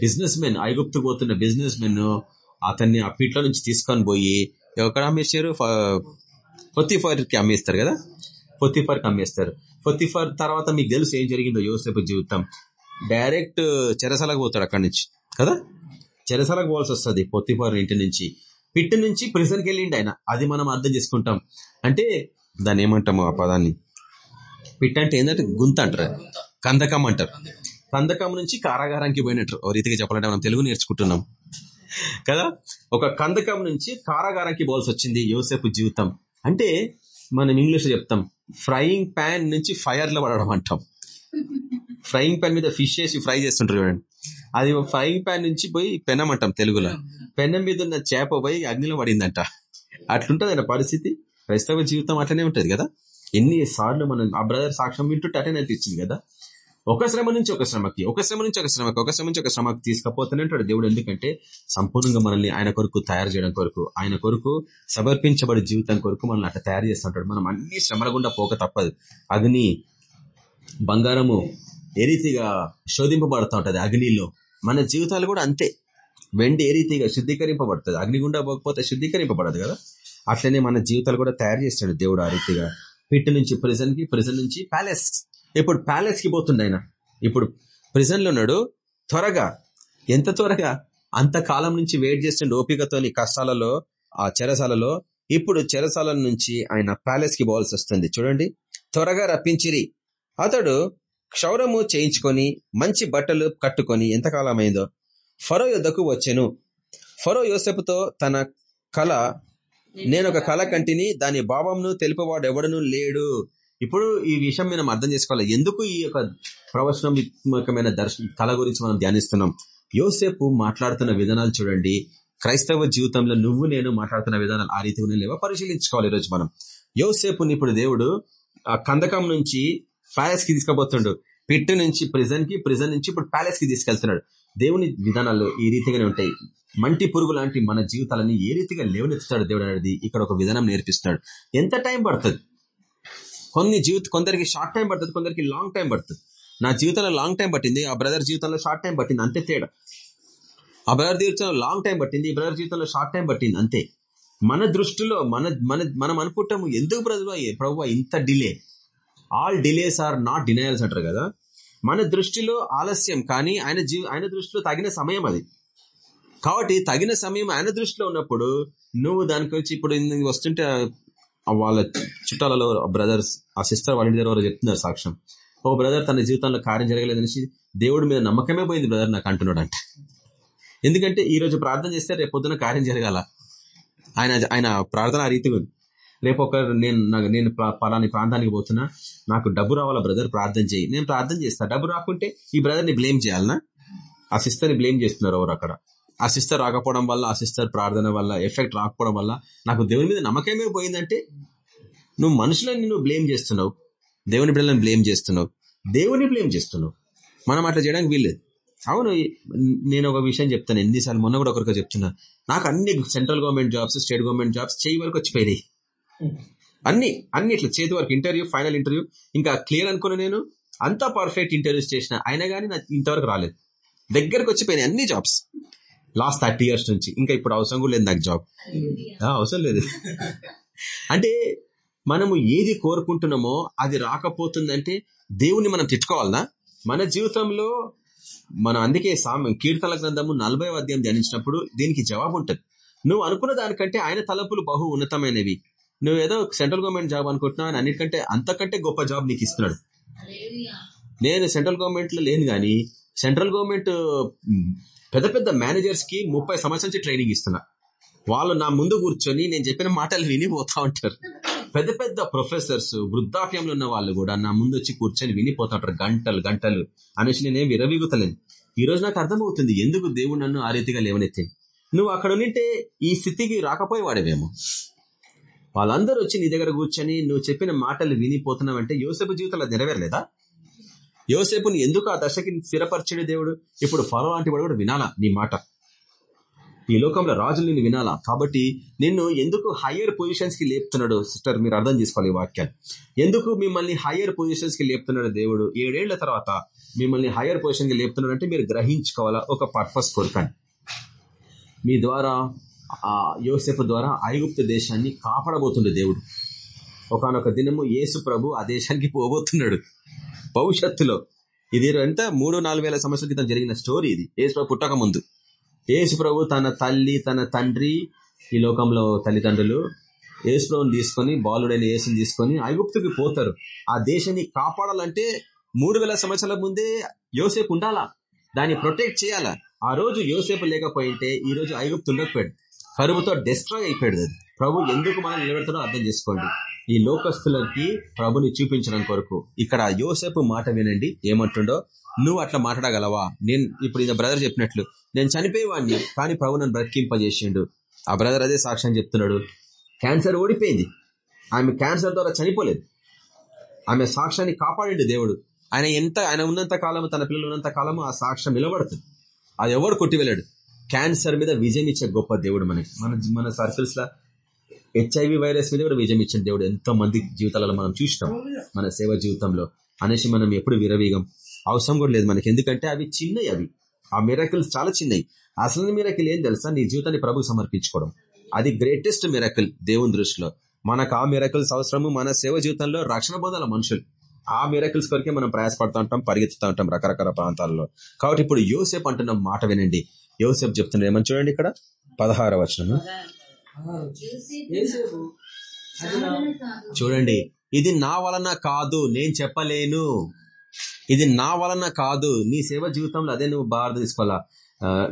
బిజినెస్ మెన్ ఐగుప్తు పోతున్న బిజినెస్ మెన్ అతన్ని ఆ పిట్లో నుంచి తీసుకొని పోయి ఎక్కడ అమ్మేసారు కి అమ్మేస్తారు కదా? కి అమ్మేస్తారు. ఫర్ తర్వాత మీకు తెలుసు ఏం జరిగిందో యోసేపు జీవితం. డైరెక్ట్ చెరసలకు పోతాడు అక్కడి నుంచి కదా? చెరసలకు పోవాల్సి వస్తుంది పొత్తిపారు ఇంటి నుంచి. పిట్టు నుంచి ప్రిజన్కి వెళ్ళిండి ఆయన. అది మనం అర్థం చేసుకుంటాం. అంటే దాన్ని ఏమంటాము ఆ పదాన్ని? పిట్ అంటే ఏంటంటే గుంత అంటారు. కందకం అంటారు. కందకం నుంచి కారాగారానికి పోయినట్టు. ఓ రీతిగా చెప్పాలంటే మనం తెలుగు నేర్చుకుంటున్నాం. కదా? ఒక కందకం నుంచి కారాగారానికి పోవాల్సి వచ్చింది యోసేపు జీవితం. అంటే మనం ఇంగ్లీష్ చెప్తాం. ఫ్రైయింగ్ ప్యాన్ నుంచి ఫైర్లో పడడం అంటాం. ఫ్రైయింగ్ ప్యాన్ మీద ఫిష్ వేసి ఫ్రై చేస్తుంటారు చూడండి. అది ఫ్రైయింగ్ ప్యాన్ నుంచి పోయి పెనం అంటాం తెలుగులో. పెనం మీద ఉన్న చేప పోయి అగ్నిలో పడిందంట. అట్లుంటది పరిస్థితి. క్రైస్తవ జీవితం అట్లనే ఉంటది కదా. ఎన్ని సార్లు మనం ఆ బ్రదర్ సాక్ష్యం వింటుంటే అటనే అనిపించింది కదా. ఒక శ్రమ నుంచి ఒక శ్రమకి ఒక శ్రమ నుంచి ఒక శ్రమకి ఒక శ్రమ నుంచి ఒక శ్రమకి తీసుకపోతూనే ఉంటాడు దేవుడు. ఎందుకంటే సంపూర్ణంగా మనల్ని ఆయన కొరకు తయారు చేయడం కొరకు ఆయన కొరకు సమర్పించబడి జీవితం కొరకు మనల్ని అట్లా తయారు చేస్తుంటాడు మనం అన్ని శ్రమల గుండా పోక తప్పదు. అగ్ని బంగారము ఏ రీతిగా శోధింపబడుతూ ఉంటది అగ్నిలో. మన జీవితాలు కూడా అంతే. వెండి ఏ రీతిగా శుద్ధీకరింపబడుతుంది? అగ్నిగుండా పోకపోతే శుద్ధీకరింపబడదు కదా? అట్లనే మన జీవితాలు కూడా తయారు చేస్తాడు దేవుడు ఆ రీతిగా. పిట్ నుంచి ప్రిజన్కి ప్రిజన్ నుంచి ప్యాలెస్ ఇప్పుడు ప్యాలెస్కి పోతుంది ఆయన. ఇప్పుడు ప్రిజన్లో ఉన్నాడు. త్వరగా ఎంత త్వరగా? అంత కాలం నుంచి వెయిట్ చేస్తుండే ఓపికతోని కష్టాలలో ఆ చెరసాలలో. ఇప్పుడు చెరసాల నుంచి ఆయన ప్యాలెస్కి పోవాల్సి వస్తుంది. చూడండి. త్వరగా రప్పించిరి. అతడు క్షౌరము చేయించుకొని మంచి బట్టలు కట్టుకొని ఎంతకాలమైందో. ఫరో యుద్ధకు వచ్చెను. ఫరో యోసెపుతో తన కళ నేను ఒక కళ కంటిని దాని భావంను తెలుపవాడు ఎవడను లేడు. ఇప్పుడు ఈ విషయం మనం అర్థం చేసుకోవాలి. ఎందుకు ఈ యొక్క ప్రవచనాత్మకమైన దర్శనం కళ గురించి మనం ధ్యానిస్తున్నాం? యోసేపు మాట్లాడుతున్న విధానాలు చూడండి. క్రైస్తవ జీవితంలో నువ్వు నేను మాట్లాడుతున్న విధానాలు ఆ రీతి లేవో? పరిశీలించుకోవాలి ఈరోజు మనం. యోసేపుని ఇప్పుడు దేవుడు ఆ కందకం నుంచి ప్యాలెస్కి తీసుకోబోతుండు పిట్టు నుంచి ప్రిజన్కి ప్రిజన్ నుంచి ఇప్పుడు ప్యాలెస్కి తీసుకెళ్తున్నాడు. దేవుని విధానాలు ఈ రీతిగానే ఉంటాయి. మంటి పురుగు లాంటి మన జీవితాలని ఏ రీతిగా లేవనెత్తుతాడు దేవుడు అనేది ఇక్కడ ఒక విధానం నేర్పిస్తున్నాడు. ఎంత టైం పడుతుంది? కొన్ని జీవిత కొందరికి షార్ట్ టైం పడుతుంది కొందరికి లాంగ్ టైం పడుతుంది. నా జీవితంలో లాంగ్ టైం పట్టింది ఆ బ్రదర్ జీవితంలో షార్ట్ టైం పట్టింది అంతే తేడా. ఆ బ్రదర్ జీవితంలో లాంగ్ టైం పట్టింది ఈ బ్రదర్ జీవితంలో షార్ట్ టైం పట్టింది అంతే. మన దృష్టిలో మన మన మనం అనుకుంటాము ఎందుకు బ్రదర్ ప్రభు ఇంత delay all delays are not denials అంటారు కదా. మన దృష్టిలో ఆలస్యం కానీ ఆయన జీ ఆయన దృష్టిలో తగిన సమయం అది. కాబట్టి తగిన సమయం ఆయన దృష్టిలో ఉన్నప్పుడు నువ్వు దానికి వచ్చి ఇప్పుడు వస్తుంటే వాళ్ళ చుట్టాలలో బ్రదర్స్ ఆ సిస్టర్ వాళ్ళ ఇంటి దగ్గర చెప్తున్నారు సాక్ష్యం. ఓ బ్రదర్ తన జీవితంలో కార్యం జరగలేదనేసి దేవుడి మీద నమ్మకమే పోయింది బ్రదర్ నాకు అంటున్నాడు అంటే ఎందుకంటే ఈ రోజు ప్రార్థన చేస్తే రేపు పొద్దున కార్యం జరగాల. ఆయన ఆయన ప్రార్థన ఆ రీతిగా ఉంది. రేపు ఒకరు నేను నాకు- నేను ప- పలాని ప్రాంతానికి పోతున్నా నాకు డబ్బు రావాలా బ్రదర్? ప్రార్థన చేయి. నేను ప్రార్థన చేస్తా. డబ్బు రాకుంటే ఈ బ్రదర్ని బ్లేమ్ చేయాలనా? ఆ సిస్టర్ని బ్లేమ్ చేస్తున్నారు ఎవరు అక్కడ? ఆ సిస్టర్ రాకపోవడం వల్ల ఆ సిస్టర్ ప్రార్థన వల్ల ఎఫెక్ట్ రాకపోవడం వల్ల నాకు దేవుని మీద నమ్మకమే పోయిందంటే నువ్వు మనుషులని నువ్వు బ్లేమ్ చేస్తున్నావు. దేవుని బిడ్డలను బ్లేమ్ చేస్తున్నావు. దేవుని బ్లేమ్ చేస్తున్నావు. మనం అట్లా చేయడానికి వీల్లేదు. అవును నేను ఒక విషయం చెప్తాను. ఎన్నిసార్లు మొన్న కూడా ఒకరికి చెప్తున్నా. నాకు అన్ని central government jobs state government jobs చేయి వరకు వచ్చిపోయినాయి. అన్ని అన్ని ఇట్లా చేతి వరకు ఇంటర్వ్యూ ఫైనల్ ఇంటర్వ్యూ ఇంకా క్లియర్ అనుకున్నా నేను అంతా పర్ఫెక్ట్ ఇంటర్వ్యూస్ చేసిన. అయినా కానీ నాకు ఇంతవరకు రాలేదు. దగ్గరకు వచ్చిపోయినాయి అన్ని జాబ్స్ లాస్ట్ థర్టీ ఇయర్స్ నుంచి. ఇంకా ఇప్పుడు అవసరం కూడా లేదు నాకు జాబ్ అవసరం లేదు. అంటే మనము ఏది కోరుకుంటున్నామో అది రాకపోతుందంటే దేవుణ్ణి మనం తిట్టుకోవాలనా? మన జీవితంలో మనం అందుకే సామ కీర్తన గ్రంథము నలభై అధ్యాయం ధ్యానించినప్పుడు దీనికి జవాబు ఉంటుంది. నువ్వు అనుకున్న దానికంటే ఆయన తలపులు బహు ఉన్నతమైనవి. నువ్వు ఏదో సెంట్రల్ గవర్నమెంట్ జాబ్ అనుకుంటున్నావు ఆయన అన్నిటికంటే అంతకంటే గొప్ప జాబ్ నీకు ఇస్తున్నాడు. నేను సెంట్రల్ గవర్నమెంట్లో లేను కానీ సెంట్రల్ గవర్నమెంట్ పెద్ద పెద్ద మేనేజర్స్కి ముప్పై సంవత్సరాల నుంచి ట్రైనింగ్ ఇస్తున్నా. వాళ్ళు నా ముందు కూర్చొని నేను చెప్పిన మాటలు విని పోతా ఉంటారు. పెద్ద పెద్ద ప్రొఫెసర్స్ వృద్ధాప్యంలో ఉన్న వాళ్ళు కూడా నా ముందు వచ్చి కూర్చొని వినిపోతా ఉంటారు. గంటలు గంటలు. అనేసి నేనేం విరవీగుతలేను. ఈ రోజు నాకు అర్థమవుతుంది ఎందుకు దేవుడు నన్ను ఆ రీతిగా లేవనెత్తింది నువ్వు అక్కడ ఉంటే ఈ స్థితికి రాకపోయేవాడేవేమో. వాళ్ళందరూ వచ్చి నీ దగ్గర కూర్చొని నువ్వు చెప్పిన మాటలు వినిపోతున్నావంటే యోసేపు జీవితంలో నెరవేరలేదా? యోసేపుని ఎందుకు ఆ దశకి స్థిరపరచడు దేవుడు? ఇప్పుడు ఫలం లాంటి వాడు కూడా వినాలా నీ మాట? ఈ లోకంలో రాజులు నిన్ను వినాలా? కాబట్టి నిన్ను ఎందుకు హయ్యర్ పొజిషన్స్కి లేపుతున్నాడు? సిస్టర్ మీరు అర్థం చేసుకోవాలి ఈ వాక్యాన్ని. ఎందుకు మిమ్మల్ని హయ్యర్ పొజిషన్స్కి లేపుతున్నాడు దేవుడు? ఏడేళ్ళ తర్వాత మిమ్మల్ని హయ్యర్ పొజిషన్కి లేపుతున్నాడు అంటే మీరు గ్రహించుకోవాలా? ఒక పర్పస్ కొరకని. మీ ద్వారా యోసేపు ద్వారా ఐగుప్తు దేశాన్ని కాపాడబోతుండే దేవుడు. ఒకనొక దినము యేసు ప్రభు ఆ దేశానికి పోబోతున్నాడు. భవిష్యత్తులో. ఇది ఎంత మూడు నాలుగు వేల సంవత్సరాల క్రితం జరిగిన స్టోరీ ఇది. యేసు ప్రభు పుట్టక ముందు. యేసు ప్రభు తన తల్లి తన తండ్రి ఈ లోకంలో తల్లిదండ్రులు యేసు ప్రభుని తీసుకొని బాలుడైన యేసుని తీసుకొని ఐగుప్తుకి పోతారు. ఆ దేశాన్ని కాపాడాలంటే మూడు వేల సంవత్సరాల ముందే యోసేపు ఉండాలా? దాన్ని ప్రొటెక్ట్ చేయాలా? ఆ రోజు యోసేపు లేకపోయింటే ఈ రోజు ఐగుప్తు ఉండకపోయాడు కరువుతో డిస్ట్రాయ్ అయిపోయాడు అది. ప్రభు ఎందుకు మనం నిలబెడుతున్నా అర్థం చేసుకోండి. ఈ లోకస్తులకి ప్రభుని చూపించడం కొరకు ఇక్కడ యోసేపు మాట వినండి. ఏమంటుండో? నువ్వు అట్లా మాట్లాడగలవా? నేను ఇప్పుడు ఇది బ్రదర్ చెప్పినట్లు. నేను చనిపోయేవాడిని కానీ ప్రభు నన్ను బ్రతికింపజేసిండు. ఆ బ్రదర్ అదే సాక్ష్యం చెప్తున్నాడు. క్యాన్సర్ ఓడిపోయింది. ఆమె క్యాన్సర్ ద్వారా చనిపోలేదు. ఆమె సాక్ష్యాన్ని కాపాడిండు దేవుడు. ఆయన ఎంత ఆయన ఉన్నంత కాలము తన పిల్లలు ఉన్నంత కాలము ఆ సాక్ష్యం నిలబడుతుంది. అది ఎవడు కొట్టివెళ్ళాడు క్యాన్సర్ మీద విజయం ఇచ్చే గొప్ప దేవుడు మనకి. మన మన సర్కిల్స్ లా హెచ్ఐవి వైరస్ మీద కూడా విజయం ఇచ్చిన దేవుడు ఎంతో మంది జీవితాలలో మనం చూసినాం. మన సేవ జీవితంలో అనేసి మనం ఎప్పుడు విరవీగం. అవసరం కూడా లేదు మనకి. ఎందుకంటే అవి చిన్నవి అవి. ఆ మిరకల్స్ చాలా చిన్నవి. అసలు మిరకిల్ ఏం తెలుసా? నీ జీవితాన్ని ప్రభుకు సమర్పించుకోవడం. అది గ్రేటెస్ట్ మిరకల్ దేవుని దృష్టిలో. మనకు ఆ మిరకల్స్ అవసరము మన సేవ జీవితంలో రక్షణ పొందాల మనుషులు. ఆ మిరకల్స్ కొరకే మనం ప్రయాసపడుతూ ఉంటాం పరిగెత్తుతూ ఉంటాం రకరకాల ప్రాంతాల్లో. కాబట్టి ఇప్పుడు యోసేపు అంటున్న మాట వినండి. యోసేపు చెప్తున్నారు ఏమని చూడండి ఇక్కడ? పదహార వచనము. యేసేపు అది నా చూడండి. ఇది నా వలన కాదు నేను చెప్పలేను. ఇది నా వలన కాదు నీ సేవ జీవితంలో అదే నువ్వు బాధ తీసుకోవాలా?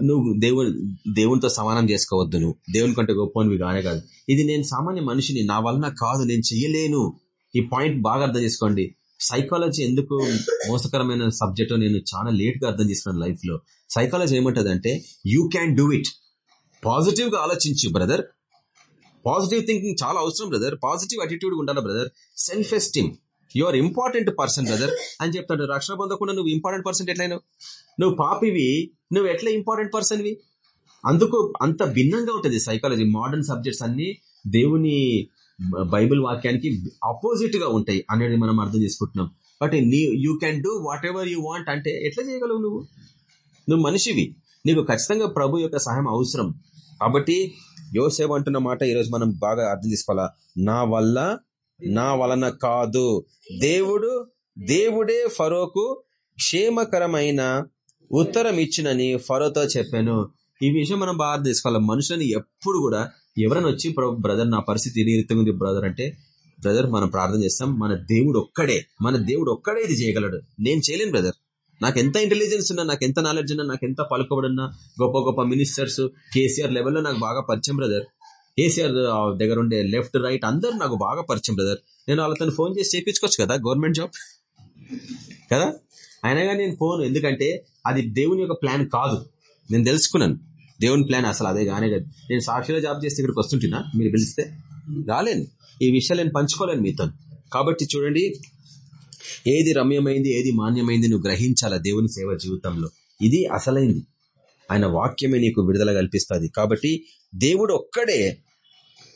నువ్వు దేవుని దేవునితో సమానం చేసుకోవద్దు నువ్వు. దేవుని కంటే గొప్పనివి కానే కాదు. ఇది నేను సామాన్య మనిషిని నా వలన కాదు నేను చెయ్యలేను. ఈ పాయింట్ బాగా అర్థం చేసుకోండి. సైకాలజీ ఎందుకు మోసకరమైన సబ్జెక్ట్ నేను చాలా లేట్గా అర్థం చేసుకున్నాను లైఫ్లో సైకాలజీ ఏమంటదంటే యూ క్యాన్ డూ ఇట్ పాజిటివ్గా ఆలోచించు బ్రదర్ పాజిటివ్ థింకింగ్ చాలా అవసరం బ్రదర్ పాజిటివ్ అటిట్యూడ్ ఉండాలి brother self esteem your important person brother అని చెప్తాడు. రక్షణ పొందకుండా నువ్వు ఇంపార్టెంట్ పర్సన్ ఎట్లయినా నువ్వు పాపివి. నువ్వు ఎట్లా ఇంపార్టెంట్ పర్సన్వి అందుకు అంత భిన్నంగా ఉంటుంది సైకాలజీ మోడర్న్ సబ్జెక్ట్స్ అన్ని దేవుని బైబిల్ వాక్యానికి ఆపోజిట్గా ఉంటాయి అనేది మనం అర్థం చేసుకుంటున్నాం. బట్ నీ you can do whatever you want అంటే ఎట్లా చేయగలవు నువ్వు? నువ్వు మనిషివి. నీకు ఖచ్చితంగా ప్రభు యొక్క సహాయం అవసరం. కాబట్టి యోసేపు అంటున్న మాట ఈరోజు మనం బాగా అర్థం చేసుకోవాలా? నా వల్ల నా వలన కాదు. దేవుడు దేవుడే ఫరోకు క్షేమకరమైన ఉత్తరం ఇచ్చినని ఫరోతో చెప్పాను. ఈ విషయం మనం బాగా అర్థం చేసుకోవాలి? మనుషులని ఎప్పుడు కూడా ఎవరైనా వచ్చి బ్రదర్ నా పరిస్థితి ఇది రీతిగా ఉంది బ్రదర్? అంటే బ్రదర్ మనం ప్రార్థన చేస్తాం. మన దేవుడు ఒక్కడే. మన దేవుడు ఒక్కడే ఇది చేయగలడు. నేను చేయలేను బ్రదర్. నాకు ఎంత ఇంటెలిజెన్స్ ఉన్నా నాకు ఎంత నాలెడ్జ్ ఉన్నా నాకు ఎంత పలుకబడున్నా గొప్ప గొప్ప మినిస్టర్స్ కేసీఆర్ లెవెల్లో నాకు బాగా పరిచయం బ్రదర్. కేసీఆర్ దగ్గర ఉండే లెఫ్ట్ రైట్ అందరు నాకు బాగా పరిచయం బ్రదర్. నేను వాళ్ళతో ఫోన్ చేసి చేయించుకోవచ్చు కదా గవర్నమెంట్ జాబ్ కదా? అయినగా నేను ఫోన్ ఎందుకంటే అది దేవుని యొక్క ప్లాన్ కాదు. నేను తెలుసుకున్నాను. దేవుని ప్లాన్ అసలు అదే కానీ కాదు. నేను సాక్షిలో జాబ్ చేస్తే ఇక్కడికి వస్తుంటున్నా మీరు పిలిస్తే? రాలేను. ఈ విషయాలు నేను పంచుకోలేను మీతో. కాబట్టి చూడండి ఏది రమ్యమైంది ఏది మాన్యమైంది నువ్వు గ్రహించాలా దేవుని సేవ జీవితంలో? ఇది అసలైంది. ఆయన వాక్యమే నీకు విడుదల కల్పిస్తుంది. కాబట్టి దేవుడు ఒక్కడే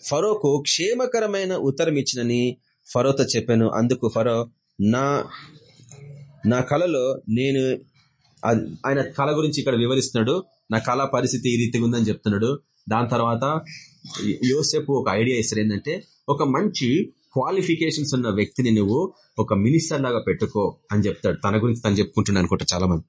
ఫరోకు క్షేమకరమైన ఉత్తరం ఇచ్చినని ఫరోతో చెప్పాను. అందుకు ఫరో నా నా కళలో నేను ఆయన కళ గురించి ఇక్కడ వివరిస్తున్నాడు. నా కళా పరిస్థితి ఈ రీతిగా ఉందని చెప్తున్నాడు. దాని తర్వాత యోసేపు ఒక ఐడియా ఇస్తారు ఏంటంటే ఒక మంచి క్వాలిఫికేషన్స్ ఉన్న వ్యక్తిని నువ్వు ఒక మినిస్టర్ లాగా పెట్టుకో అని చెప్తాడు. తన గురించి తను చెప్పుకుంటున్నాడు అనుకుంటా చాలా మంది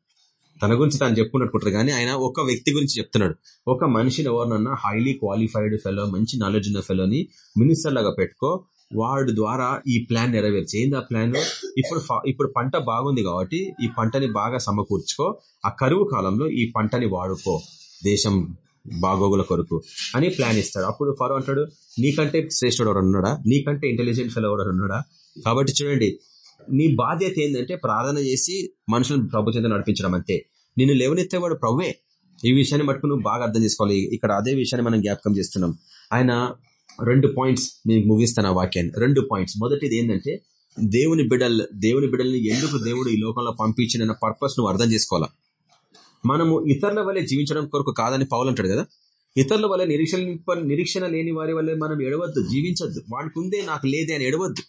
తన గురించి తను చెప్పుకున్నట్టుకుంటారు కానీ ఆయన ఒక వ్యక్తి గురించి చెప్తున్నాడు. ఒక మనిషిని ఎవరినన్నా హైలీ క్వాలిఫైడ్ ఫెలో మంచి నాలెడ్జ్ ఉన్న ఫెలోని మినిస్టర్ లాగా పెట్టుకో. వాడు ద్వారా ఈ ప్లాన్ నెరవేర్చి. ఏంది ఆ ప్లాన్? ఇప్పుడు ఇప్పుడు పంట బాగుంది కాబట్టి ఈ పంటని బాగా సమకూర్చుకో. ఆ కరువు కాలంలో ఈ పంటని వాడుకో. దేశం బాగోగుల కొరకు అని ప్లాన్ ఇస్తాడు. అప్పుడు ఫరో అంటాడు నీకంటే శ్రేష్ఠుడు ఎవరు ఉన్నాడా? నీకంటే ఇంటెలిజెంట్ ఫెలో ఎవరు ఉన్నాడా? కాబట్టి చూడండి నీ బాధ్యత ఏంటంటే ప్రార్థన చేసి మనుషులను ప్రభు చెంత నడిపించడం అంతే. నిన్ను లేవనెత్తేవాడు ప్రభువే. ఈ విషయాన్ని మటుకు నువ్వు బాగా అర్థం చేసుకోవాలి. ఇక్కడ అదే విషయాన్ని మనం జ్ఞాపకం చేస్తున్నాం. ఆయన రెండు పాయింట్స్ నేను ముగిస్తాను ఆ వాక్యాన్ని. రెండు పాయింట్స్ మొదటిది ఏంటంటే దేవుని బిడల్ దేవుని బిడల్ని ఎందుకు దేవుడు ఈ లోకంలో పంపించిన పర్పస్ నువ్వు అర్థం చేసుకోవాలా? మనము ఇతరుల వల్లే జీవించడం కొరకు కాదని పావులు అంటాడు కదా? ఇతరుల వల్ల నిరీక్షణ నిరీక్షణ లేని వారి వల్లే మనం ఎడవద్దు జీవించద్దు. వాడికి ఉందే నాకు లేదే అని ఎడవద్దు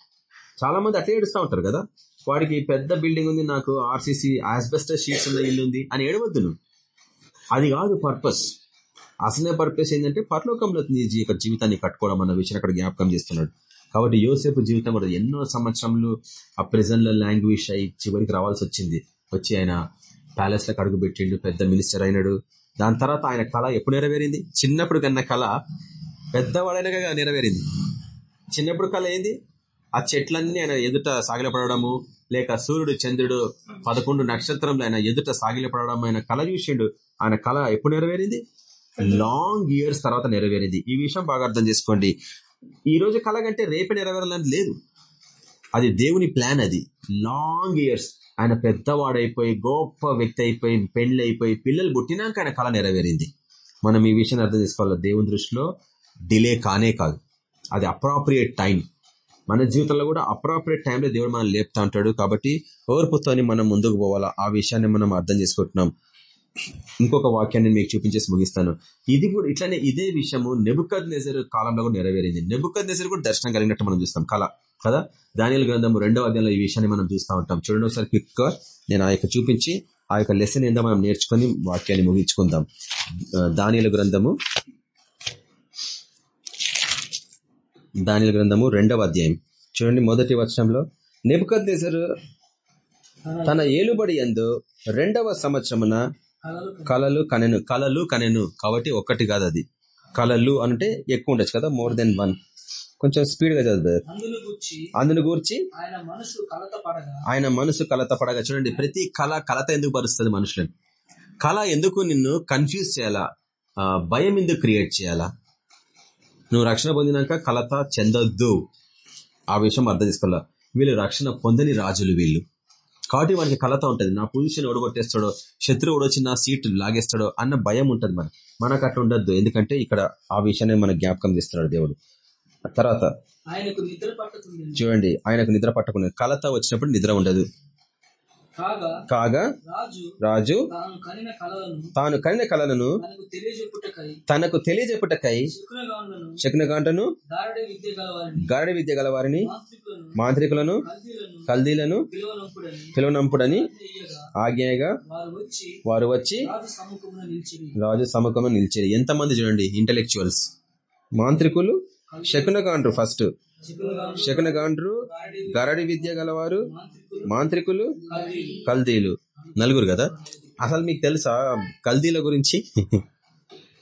చాలా మంది అట్లే ఏడుస్తూ ఉంటారు కదా? వాడికి పెద్ద బిల్డింగ్ ఉంది నాకు ఆర్సీసీ ఆస్బెస్టర్ షీట్స్ ఉన్న ఇల్లు ఉంది అని ఎడవద్దు నువ్వు. అది కాదు పర్పస్ అసలే పర్పస్ ఏంటంటే పరలోకంలో నీ జీవితాన్ని కట్టుకోవడం అన్న విషయం అక్కడ జ్ఞాపకం చేస్తున్నాడు. కాబట్టి యోసేపు జీవితం కూడా ఎన్నో సంవత్సరంలో ఆ ప్రెజెంట్లో లాంగ్వేజ్ అయి చివరికి రావాల్సి వచ్చింది. వచ్చి ఆయన ప్యాలెస్లో అడుగు పెట్టిండు పెద్ద మినిస్టర్ అయినాడు. దాని తర్వాత ఆయన కళ ఎప్పుడు నెరవేరింది? చిన్నప్పుడు కన్నా కళ పెద్దవాడైనగా నెరవేరింది. చిన్నప్పుడు కళ ఏంది? ఆ చెట్లన్నీ ఆయన ఎదుట సాగిలపడము లేక సూర్యుడు చంద్రుడు పదకొండు నక్షత్రంలో ఆయన ఎదుట సాగిలపడడం ఆయన కళ చూసిండు. ఆయన కళ ఎప్పుడు నెరవేరింది? లాంగ్ ఇయర్స్ తర్వాత నెరవేరింది. ఈ విషయం బాగా అర్థం చేసుకోండి. ఈ రోజు కలగంటే రేపే నెరవేరాలని లేదు. అది దేవుని ప్లాన్ అది. లాంగ్ ఇయర్స్ ఆయన పెద్దవాడైపోయి గొప్ప వ్యక్తి అయిపోయి పెళ్ళి అయిపోయి పిల్లలు పుట్టినాక ఆయన కళ నెరవేరింది. మనం ఈ విషయాన్ని అర్థం చేసుకోవాలి? దేవుని దృష్టిలో డిలే కానే కాదు. అది అప్రాప్రియేట్ టైం మన జీవితంలో కూడా అప్రాప్రియేట్ టైంలో దేవుడు మనం లేపుతా ఉంటాడు. కాబట్టి ఓర్పుతోని మనం ముందుకు పోవాలా? ఆ విషయాన్ని మనం అర్థం చేసుకుంటున్నాం. ఇంకొక వాక్యాన్ని మీకు చూపించేసి ముగిస్తాను. ఇది కూడా ఇట్లానే ఇదే విషయము నెబుకద్ నెజర్ కాలంలో కూడా నెరవేరింది. నెబుకద్ నెజర్ కూడా దర్శనం కలిగినట్టు మనం చూస్తాం. కళ. కదా? దానిల గ్రంథం రెండవ అధ్యాయంలో ఈ విషయాన్ని మనం చూస్తూ ఉంటాం. చూడండి ఒకసారి క్విక్ నేను ఆ యొక్క చూపించి ఆ యొక్క లెసన్ ఏందో మనం నేర్చుకుని వాక్యాన్ని ముగించుకుందాం. దానిల గ్రంథము దానిల గ్రంథము రెండవ అధ్యాయం. చూడండి మొదటి వర్షంలో నెబుకద్ తన ఏలుబడి ఎందు రెండవ సంవత్సరమున కళలు కనెను. కళలు కనెను. కాబట్టి ఒక్కటి కాదు అది. కళలు అంటే ఎక్కువ ఉండొచ్చు కదా? మోర్ దెన్ వన్ కొంచెం స్పీడ్గా చదువు అందును గూర్చి ఆయన మనసు కలత పడగా చూడండి ప్రతి కళ కలత ఎందుకు పరుస్తుంది మనుషులని కళ ఎందుకు నిన్ను కన్ఫ్యూజ్ చేయాలా? భయం ఎందుకు క్రియేట్ చేయాలా? నువ్వు రక్షణ పొందినాక కలత చెందొద్దు. ఆ విషయం అర్థం చేసుకోవాలా? వీళ్ళు రక్షణ పొందని రాజులు వీళ్ళు. కాబట్టి వానికి కలత ఉంటుంది. నా పొజిషన్ ఓడగొట్టేస్తాడో శత్రువు ఓడొచ్చి నా సీట్ లాగేస్తాడో అన్న భయం ఉంటుంది మన మనకు అట్లా ఉండద్దు. ఎందుకంటే ఇక్కడ ఆ విషయాన్ని మన జ్ఞాపకం చేస్తున్నాడు దేవుడు. తర్వాత చూడండి ఆయనకు నిద్ర పట్టకుండా కలత వచ్చినప్పుడు నిద్ర ఉండదు. కాగా రాజు తాను కనిన కళలను తనకు తెలియజెప్పుటకై శకునగాంటను గారడి విద్య గలవారిని మాంత్రికులను కల్దీలను పిలువనంపుడని ఆజ్ఞగా వారు వచ్చి రాజు సముఖంలో నిలిచారు. ఎంతమంది చూడండి ఇంటలెక్చువల్స్. మాంత్రికులు శకునగాండ్రు ఫస్ట్. శకునగాండ్రు గరడి విద్య గలవారు మాంత్రికులు? కల్దీలు. నలుగురు కదా? అసలు మీకు తెలుసా కల్దీల గురించి?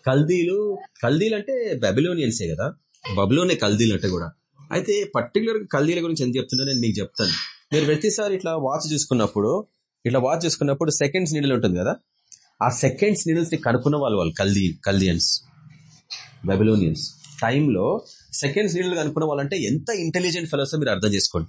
కల్దీలు కల్దీలు అంటే బెబిలోనియన్సే కదా? బబులోనే కల్దీలు అంటే కూడా. అయితే పర్టికులర్ కల్దీల గురించి ఎందుకు చెప్తున్నా నేను మీకు చెప్తాను. మీరు ప్రతిసారి ఇట్లా వాచ్ చూసుకున్నప్పుడు ఇట్లా వాచ్ చూసుకున్నప్పుడు సెకండ్స్ నీడిల్ ఉంటుంది కదా? ఆ సెకండ్స్ నీడిల్స్ని కనుక్కున్న వాళ్ళు వాళ్ళు కల్దీ కల్దియన్స్ బెబిలోనియన్స్. టైంలో సెకండ్స్ నీడిల్ కనుక్కున్న వాళ్ళంటే ఎంత ఇంటెలిజెంట్ ఫెలోస్ మీరు అర్థం చేసుకోండి.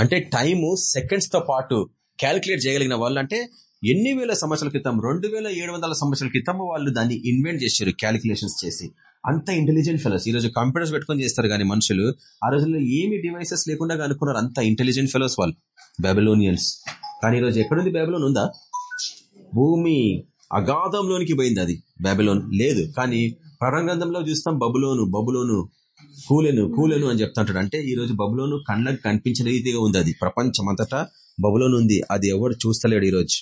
అంటే టైము సెకండ్స్తో పాటు క్యాలిక్యులేట్ చేయగలిగిన వాళ్ళు అంటే ఎన్ని వేల సంవత్సరాల క్రితం రెండు వేల ఏడు వందల సంవత్సరాల క్రితం వాళ్ళు దాన్ని ఇన్వెంట్ చేశారు క్యాలిక్యులేషన్స్ చేసి. అంత ఇంటెలిజెంట్ ఫెలోస్ ఈ రోజు కంప్యూటర్స్ పెట్టుకొని చేస్తారు కానీ మనుషులు ఆ రోజుల్లో ఏమి డివైసెస్ లేకుండా అనుకున్నారు అంత ఇంటెలిజెంట్ ఫెలోస్ వాళ్ళు. బెబిలోనియన్స్ కానీ ఈరోజు ఎక్కడుంది బెబిలోన్ ఉందా? భూమి అగాధంలోనికి పోయింది అది. బెబిలోన్ లేదు. కానీ పరంగంధంలో చూస్తాం బబులోను బబులోను. కూలెను కూలెను అని చెప్తుంటాడు. అంటే ఈ రోజు బబులోను కళ్ళకు కనిపించిన రీతిగా ఉంది అది. ప్రపంచం అంతటా బబులోను ఉంది. అది ఎవరు చూస్తలేడు ఈ రోజు.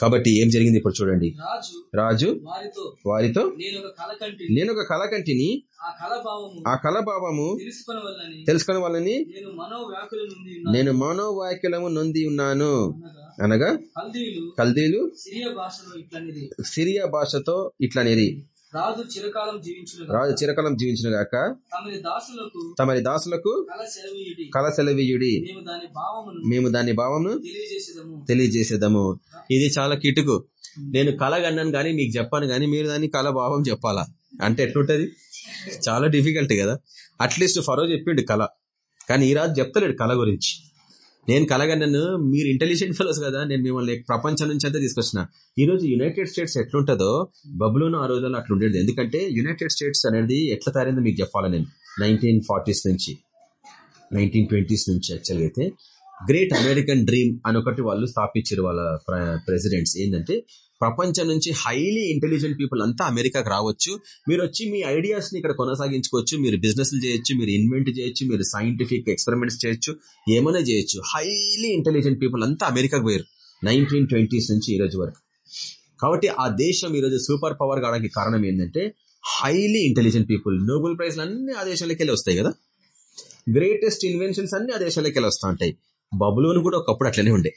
కాబట్టి ఏం జరిగింది ఇప్పుడు చూడండి. రాజు వారితో నేను ఒక కళకంటిని ఆ కళభావము తెలుసుకునే వాళ్ళని నేను మనోవాక్యలము నొంది ఉన్నాను. అనగా కల్దీలు సిరియా భాషలో ఇట్లనిది రాజు చిరకాలం జీవించును రాజు చిరకాలం జీవించిన గాక. తమరి దాసులకు తమరి దాసులకు కల సెలవీయుడి. కళ సెలవీయుడి. మేము దాని భావమును భావమును తెలియజేసేదము. ఇది చాలా కిటుకు. నేను కళ కన్నాను కానీ మీకు చెప్పాను కానీ మీరు దాని కళ భావం చెప్పాలా? అంటే ఎట్లుంటది? చాలా డిఫికల్ట్ కదా. అట్లీస్ట్ ఫరో చెప్పిండు కళ కానీ ఈ రాజు చెప్తలేడు కళ గురించి. నేను కలగన్నాను మీరు ఇంటెలిజెంట్ ఫెలోస్ కదా నేను మిమ్మల్ని ప్రపంచం నుంచి అంతా తీసుకొచ్చిన. ఈ రోజు యునైటెడ్ స్టేట్స్ ఎట్లుంటుందో బబులోను ఆ రోజుల్లో అట్లుండేది ఎందుకంటే యునైటెడ్ స్టేట్స్ అనేది ఎట్లా తయారైందో మీకు చెప్పాలి నేను. నైన్టీన్ ఫార్టీస్ నుంచి నైన్టీన్ ట్వంటీస్ నుంచి యాక్చువల్గా అయితే గ్రేట్ అమెరికన్ డ్రీమ్ అని ఒకటి వాళ్ళు స్థాపించారు వాళ్ళ ప్రెసిడెంట్స్ ఏంటంటే ప్రపంచం నుంచి హైలీ ఇంటెలిజెంట్ పీపుల్ అంతా అమెరికాకి రావచ్చు. మీరు వచ్చి మీ ఐడియాస్ని ఇక్కడ కొనసాగించుకోవచ్చు. మీరు బిజినెస్లు చేయొచ్చు మీరు ఇన్వెంట్ చేయొచ్చు మీరు సైంటిఫిక్ ఎక్స్పెరిమెంట్స్ చేయొచ్చు ఏమైనా చేయొచ్చు. హైలీ ఇంటెలిజెంట్ పీపుల్ అంతా అమెరికాకు పోయారు. నైన్టీన్ ట్వంటీస్ నుంచి ఈ రోజు వరకు. కాబట్టి ఆ దేశం ఈరోజు సూపర్ పవర్ కావడానికి కారణం ఏంటంటే హైలీ ఇంటెలిజెంట్ పీపుల్ నోబెల్ ప్రైజ్లు అన్ని ఆ దేశాలకి వెళ్ళి వస్తాయి కదా. గ్రేటెస్ట్ ఇన్వెన్షన్స్ అన్ని ఆ దేశాలకి వెళ్ళి వస్తూ ఉంటాయి. బబులోని కూడా ఒకప్పుడు అట్లనే ఉండే.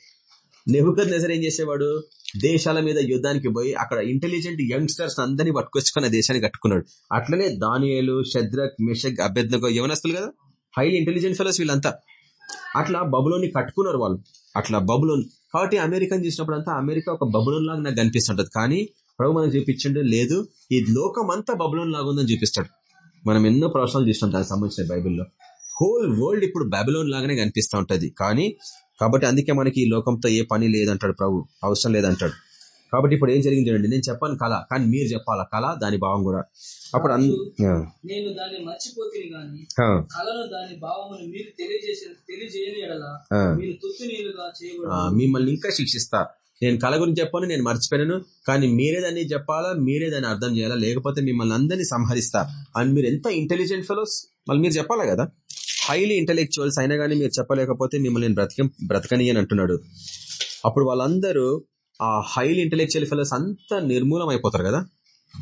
నెబుకద్ నెజర్ ఏం చేసేవాడు? దేశాల మీద యుద్ధానికి పోయి అక్కడ ఇంటెలిజెంట్ యంగ్స్టర్స్ అందరినీ పట్టుకొచ్చుకున్న దేశాన్ని కట్టుకున్నాడు. అట్లనే దానియలు షద్రక్ మిషక్ అభ్యర్థనకు యవనస్తులు కదా? హైలీ ఇంటెలిజెంట్ ఫెలోస్ వీళ్ళంతా. అట్లా బబులోని కట్టుకున్నారు వాళ్ళు. అట్లా బబులోన్. కాబట్టి అమెరికన్ చూసినప్పుడు అంతా అమెరికా ఒక బబులోన్ లాగా నాకు కనిపిస్తుంటది. కానీ ప్రభు మనకు చూపించండు లేదు. ఈ లోకం అంతా బబులోన్ లాగా ఉందని చూపిస్తాడు. మనం ఎన్నో ప్రవచనాలు చూస్తుంటాం దానికి సంబంధించిన బైబిల్లో. హోల్ వరల్డ్ ఇప్పుడు బబులోన్ లాగానే కనిపిస్తూ ఉంటది. కానీ కాబట్టి అందుకే మనకి ఈ లోకంతో ఏ పని లేదంటాడు ప్రభు అవసరం లేదంటాడు. కాబట్టి ఇప్పుడు ఏం జరిగింది చూడండి నేను చెప్పాను కళ కానీ మీరు చెప్పాలా కళ? దాని భావం కూడా. అప్పుడు నేను దాన్ని మర్చిపోతుంది దాని భావమును మీరు తెలియజేయని. మీరు తుత్తు మిమ్మల్ని ఇంకా శిక్షిస్తా. నేను కళ గురించి చెప్పాను నేను మర్చిపోయాను కానీ మీరే దాన్ని చెప్పాలా మీరే దాన్ని అర్థం చేయాలా లేకపోతే మిమ్మల్ని అందరినీ సంహరిస్తా. అండ్ మీరు ఎంత ఇంటెలిజెంట్ ఫెలోస్ మళ్ళీ మీరు చెప్పాలా కదా? హైలీ ఇంటెలెక్చువల్స్ అయినా కానీ మీరు చెప్పలేకపోతే మిమ్మల్ని నేను బ్రతిక బ్రతకని అని అంటున్నాడు. అప్పుడు వాళ్ళందరూ ఆ హైలీ ఇంటెలెక్చువల్ ఫెలోస్ అంతా నిర్మూలం అయిపోతారు కదా.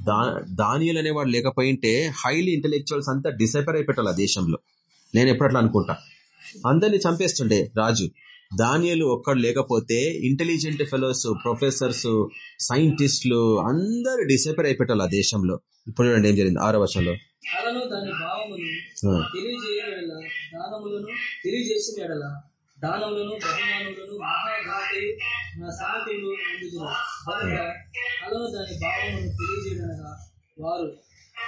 దా దానియలు అనేవాడు లేకపోయింటే హైలీ ఇంటెలెక్చువల్స్ అంతా డిసైపర్ అయిపోతారు ఆ దేశంలో. నేను ఎప్పుడు అట్లా అనుకుంటా? అందరినీ చంపేస్తుండే రాజు. దానియలు ఒక్కడు లేకపోతే ఇంటెలిజెంట్ ఫెలోస్ ప్రొఫెసర్స్ సైంటిస్టులు అందరూ డిసైపర్ అయిపోయారు ఆ దేశంలో. ఇప్పుడు చూడండి ఏం జరిగింది. ఆరో వర్షంలో దానములను తెలియజేసిన ఎడల దానములను బహుమానములను మహాఘాతయు నా కనుక కలను దాని భావమును తెలియజేయడనగా వారు.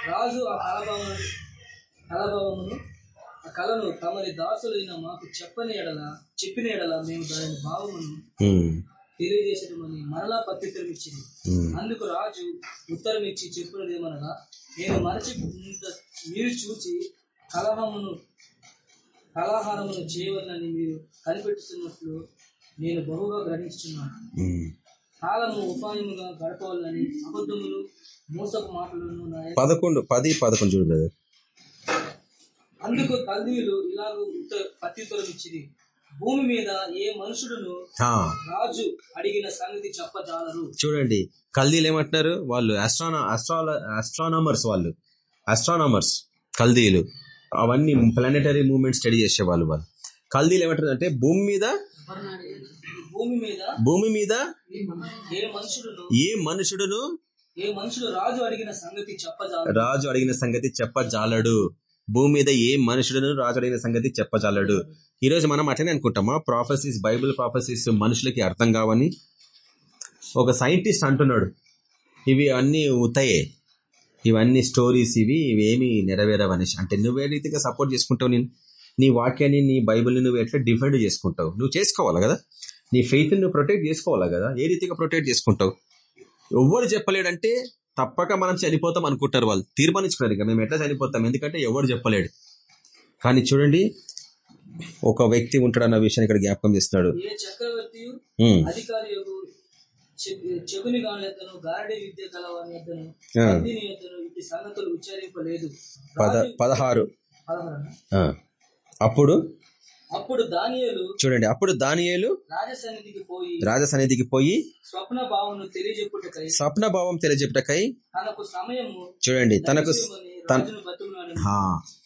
రాజు ఆ కలభావమును కలభావమును ఆ కలను తమరి దాసులైన మాకు చెప్పని ఎడల చెప్పిన ఎడల మేము దాని భావమును ఉమ్, తెలియజేసడమని మరలా పత్రికలు ఇచ్చింది అందుకు రాజు ఉత్తరం ఇచ్చి చెప్పినదేమనగా నేను మరచి మీరు చూచి కలహమును కలహారమును చేయవలనని మీరు కనిపెట్టుతున్నట్లు నేను బహుగా గ్రహించుచున్నాను. ఉమ్. కాలము ఉపాయముగా గడపవాలని అబద్ధములు మోసపు మాటలను పదకొండు పది పదకొండు చూడు బ్రదర్ అందుకు కల్దీయులు ఇలాగ పత్తితులం ఇచ్చిరి. భూమి మీద ఏ మనుషుడును రాజు అడిగిన సంగతి చెప్పజాలరు. చూడండి కల్దీలు ఏమంటున్నారు? వాళ్ళు అస్ట్రానా అస్ట్రాల అస్ట్రానమర్స్ వాళ్ళు. అస్ట్రానమర్స్ కల్దీలు అవన్నీ ప్లానెటరీ మూవ్మెంట్ స్టడీ చేసేవాళ్ళు వాళ్ళు. కల్దీలు ఏమంటారు అంటే భూమి మీద భూమి మీద ఏ మనుషుడును రాజు అడిగిన సంగతి చెప్పజాలరు రాజు అడిగిన సంగతి చెప్పజాలడు. భూమి మీద ఏ మనుషుడును రాజు అడిగిన సంగతి చెప్పజాలడు. ఈ రోజు మనం అట్లనే అనుకుంటామా? ప్రాఫెసీస్ బైబిల్ ప్రాఫెసీస్ మనుషులకి అర్థం కావని ఒక సైంటిస్ట్ అంటున్నాడు. ఇవి అన్ని ఉతయే ఇవన్నీ స్టోరీస్ ఇవి ఇవేమి నెరవేరవనేసి అంటే నువ్వే రీతిగా సపోర్ట్ చేసుకుంటావు నేను నీ వాక్యాన్ని నీ బైబిల్ని నువ్వు ఎట్లా డిఫెండ్ చేసుకుంటావు? నువ్వు చేసుకోవాలి కదా? నీ ఫెయిత్ నువ్వు ప్రొటెక్ట్ చేసుకోవాలి కదా? ఏ రీతిగా ప్రొటెక్ట్ చేసుకుంటావు? ఎవ్వరు చెప్పలేడంటే తప్పక మనం చనిపోతాం అనుకుంటారు వాళ్ళు. తీర్మానించుకున్నారు ఇక. మేము ఎట్లా చనిపోతాం? ఎందుకంటే ఎవరు చెప్పలేడు. కానీ చూడండి ఒక వ్యక్తి ఉంటాడు అన్న విషయాన్ని ఇక్కడ జ్ఞాపకం చేస్తున్నాడు ఏ చక్రవర్తి ఉమ్, అధికారి యొక్క చెగుని గాని ఎద్దను గారడి విద్య కలవాని ఇట్టి సంగతులు ఉచ్చరింపలేదు. పదహారు. అప్పుడు? అప్పుడు దానియేలు చూడండి అప్పుడు దానియేలు రాజసన్నిధికి పోయి రాజ సన్నిధికి పోయి స్వప్న భావను తెలియజెప్పుటకై స్వప్న భావం తెలియజెప్పుటకై తనకు సమయము చూడండి తనకు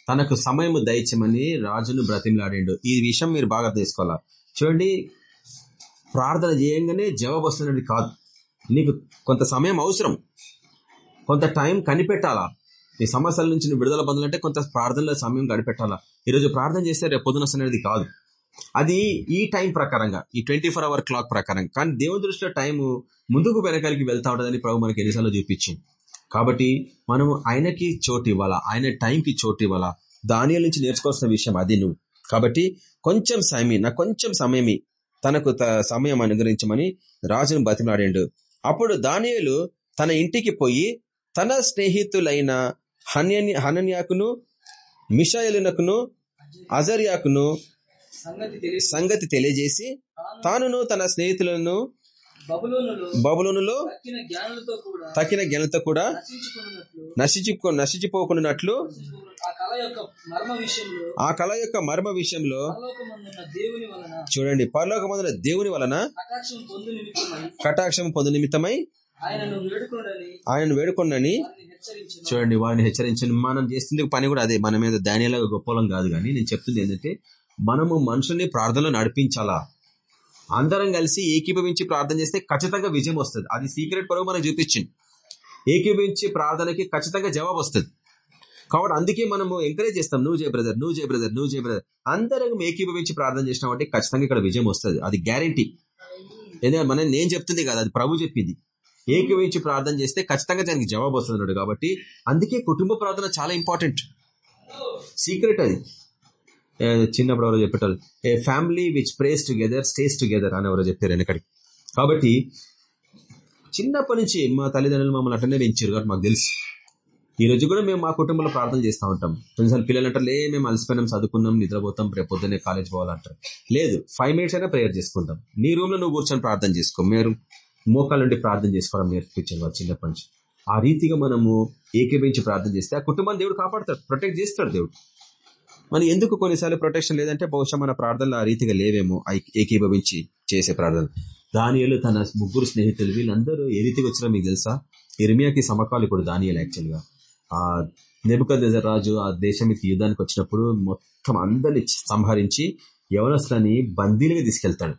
తనకు సమయం దయచమని రాజును బ్రతిమలాడిండు. ఈ విషయం మీరు బాగా తెలుసుకోవాలా? చూడండి ప్రార్థన చేయంగానే జవాబు వస్తున్నది కాదు. నీకు కొంత సమయం అవసరం. కొంత టైం కనిపెట్టాలా? నీ సమస్యల నుంచి నువ్వు విడుదల పొందాలంటే కొంత ప్రార్థనలో సమయం గడిపెట్టాలా ఈరోజు ప్రార్థన చేస్తే రేపు పొద్దున వస్తున్నది కాదు. అది ఈ టైం ప్రకారంగా ఈ ట్వంటీ ఫోర్ అవర్ క్లాక్ ప్రకారం. కానీ దేవుని దృష్టిలో టైము ముందుకు వెనకాలకి వెళ్తా ఉంటుందని ప్రభు మనకి ఎన్నిసార్లు చూపించింది కాబట్టి మనము ఆయనకి చోటు ఇవ్వాలా? ఆయన టైంకి చోటు ఇవ్వాలా? దానిల నుంచి నేర్చుకోవాల్సిన విషయం అది నువ్వు. కాబట్టి కొంచెం సమయం నా కొంచెం సమయమి తనకు సమయం అనుగ్రహించమని రాజును బతిమలాడాడు. అప్పుడు దానియేలు తన ఇంటికి పోయి తన స్నేహితులైన హన్యని హనన్యాకును మిషాయలునకును అజర్యాకును సంగతి తెలియజేసి తాను తానును తన స్నేహితులను బబులోనులో తక్కిన జ్ఞానంతో కూడా నశించుకో నశించిపోకున్నట్లు ఆ కళ యొక్క మర్మ విషయంలో చూడండి పరలోకమందున దేవుని వలన కటాక్షం పొందు నిమిత్తమై ఆయనను వేడుకొండని చూడండి వారిని హెచ్చరించండి మనం చేస్తుంది పని కూడా అదే. మన మీద ధాన్యాల గొప్పలం కాదు కానీ నేను చెప్తుంది ఏంటంటే మనము మనుషుల్ని ప్రార్థనలో నడిపించాలా? అందరం కలిసి ఏకీభవించి ప్రార్థన చేస్తే ఖచ్చితంగా విజయం వస్తుంది. అది సీక్రెట్ పరువు మనకు చూపించింది. ఏకీభవించి ప్రార్థనకి ఖచ్చితంగా జవాబు వస్తుంది. కాబట్టి అందుకే మనము ఎంకరేజ్ చేస్తాం నువ్వు జయ బ్రదర్ నువ్వు జయ బ్రదర్ నువ్వు జయ బ్రదర్ అందరం ఏకీభవించి ప్రార్థన చేసినామంటే ఖచ్చితంగా ఇక్కడ విజయం వస్తుంది. అది గ్యారంటీ ఎందుకంటే మనం నేను చెప్తుంది కదా అది ప్రభు చెప్పింది. ఏకీభవించి ప్రార్థన చేస్తే ఖచ్చితంగా దానికి జవాబు వస్తున్నాడు కాబట్టి అందుకే కుటుంబ ప్రార్థన చాలా ఇంపార్టెంట్ సీక్రెట్ అది. చిన్నప్పుడు ఎవరో చెప్పేటారు a family which prays together stays together అని ఎవరో చెప్పారు వెనకడికి కాబట్టి చిన్నప్పటి నుంచి మా తల్లిదండ్రులు మమ్మల్ని అట్లనే పెంచారు కాబట్టి మాకు తెలుసు. ఈ రోజు కూడా మేము మా కుటుంబంలో ప్రార్థన చేస్తూ ఉంటాం. కొన్నిసార్లు పిల్లలు అంటారు లే మేము అలసిపోయినాం చదువుకున్నాం నిద్రపోతాం రేపు పొద్దున్నే కాలేజ్ పోవాలంటారు. లేదు ఫైవ్ మినిట్స్ అయినా ప్రేయర్ చేసుకుంటాం. నీ రూమ్లో నువ్వు కూర్చొని ప్రార్థన చేసుకో. మీరు మోకాళ్ళ నుండి ప్రార్థన చేసుకోవడం నేర్పించారు వారు చిన్నప్పటి నుంచి. ఆ రీతిగా మనము ఏకీభించి ప్రార్థన చేస్తే ఆ కుటుంబాన్ని దేవుడు కాపాడతాడు ప్రొటెక్ట్ చేస్తాడు దేవుడు. మరి ఎందుకు కొన్నిసార్లు ప్రొటెక్షన్ లేదంటే బహుశా మన ప్రార్థనలు ఆ రీతిగా లేవేమో ఐ- ఏకీభవించి చేసే ప్రార్థన దానియలు తన ముగ్గురు స్నేహితులు వీళ్ళందరూ ఏ రీతికి వచ్చినా మీకు తెలుసా? ఇర్మియాకి సమకాలికుడు దానియలు యాక్చువల్గా ఆ నెబుకద్ రాజు ఆ దేశం యుద్ధానికి వచ్చినప్పుడు మొత్తం అందరిని సంహరించి యవనస్తులని బందీలుగా తీసుకెళ్తాడు.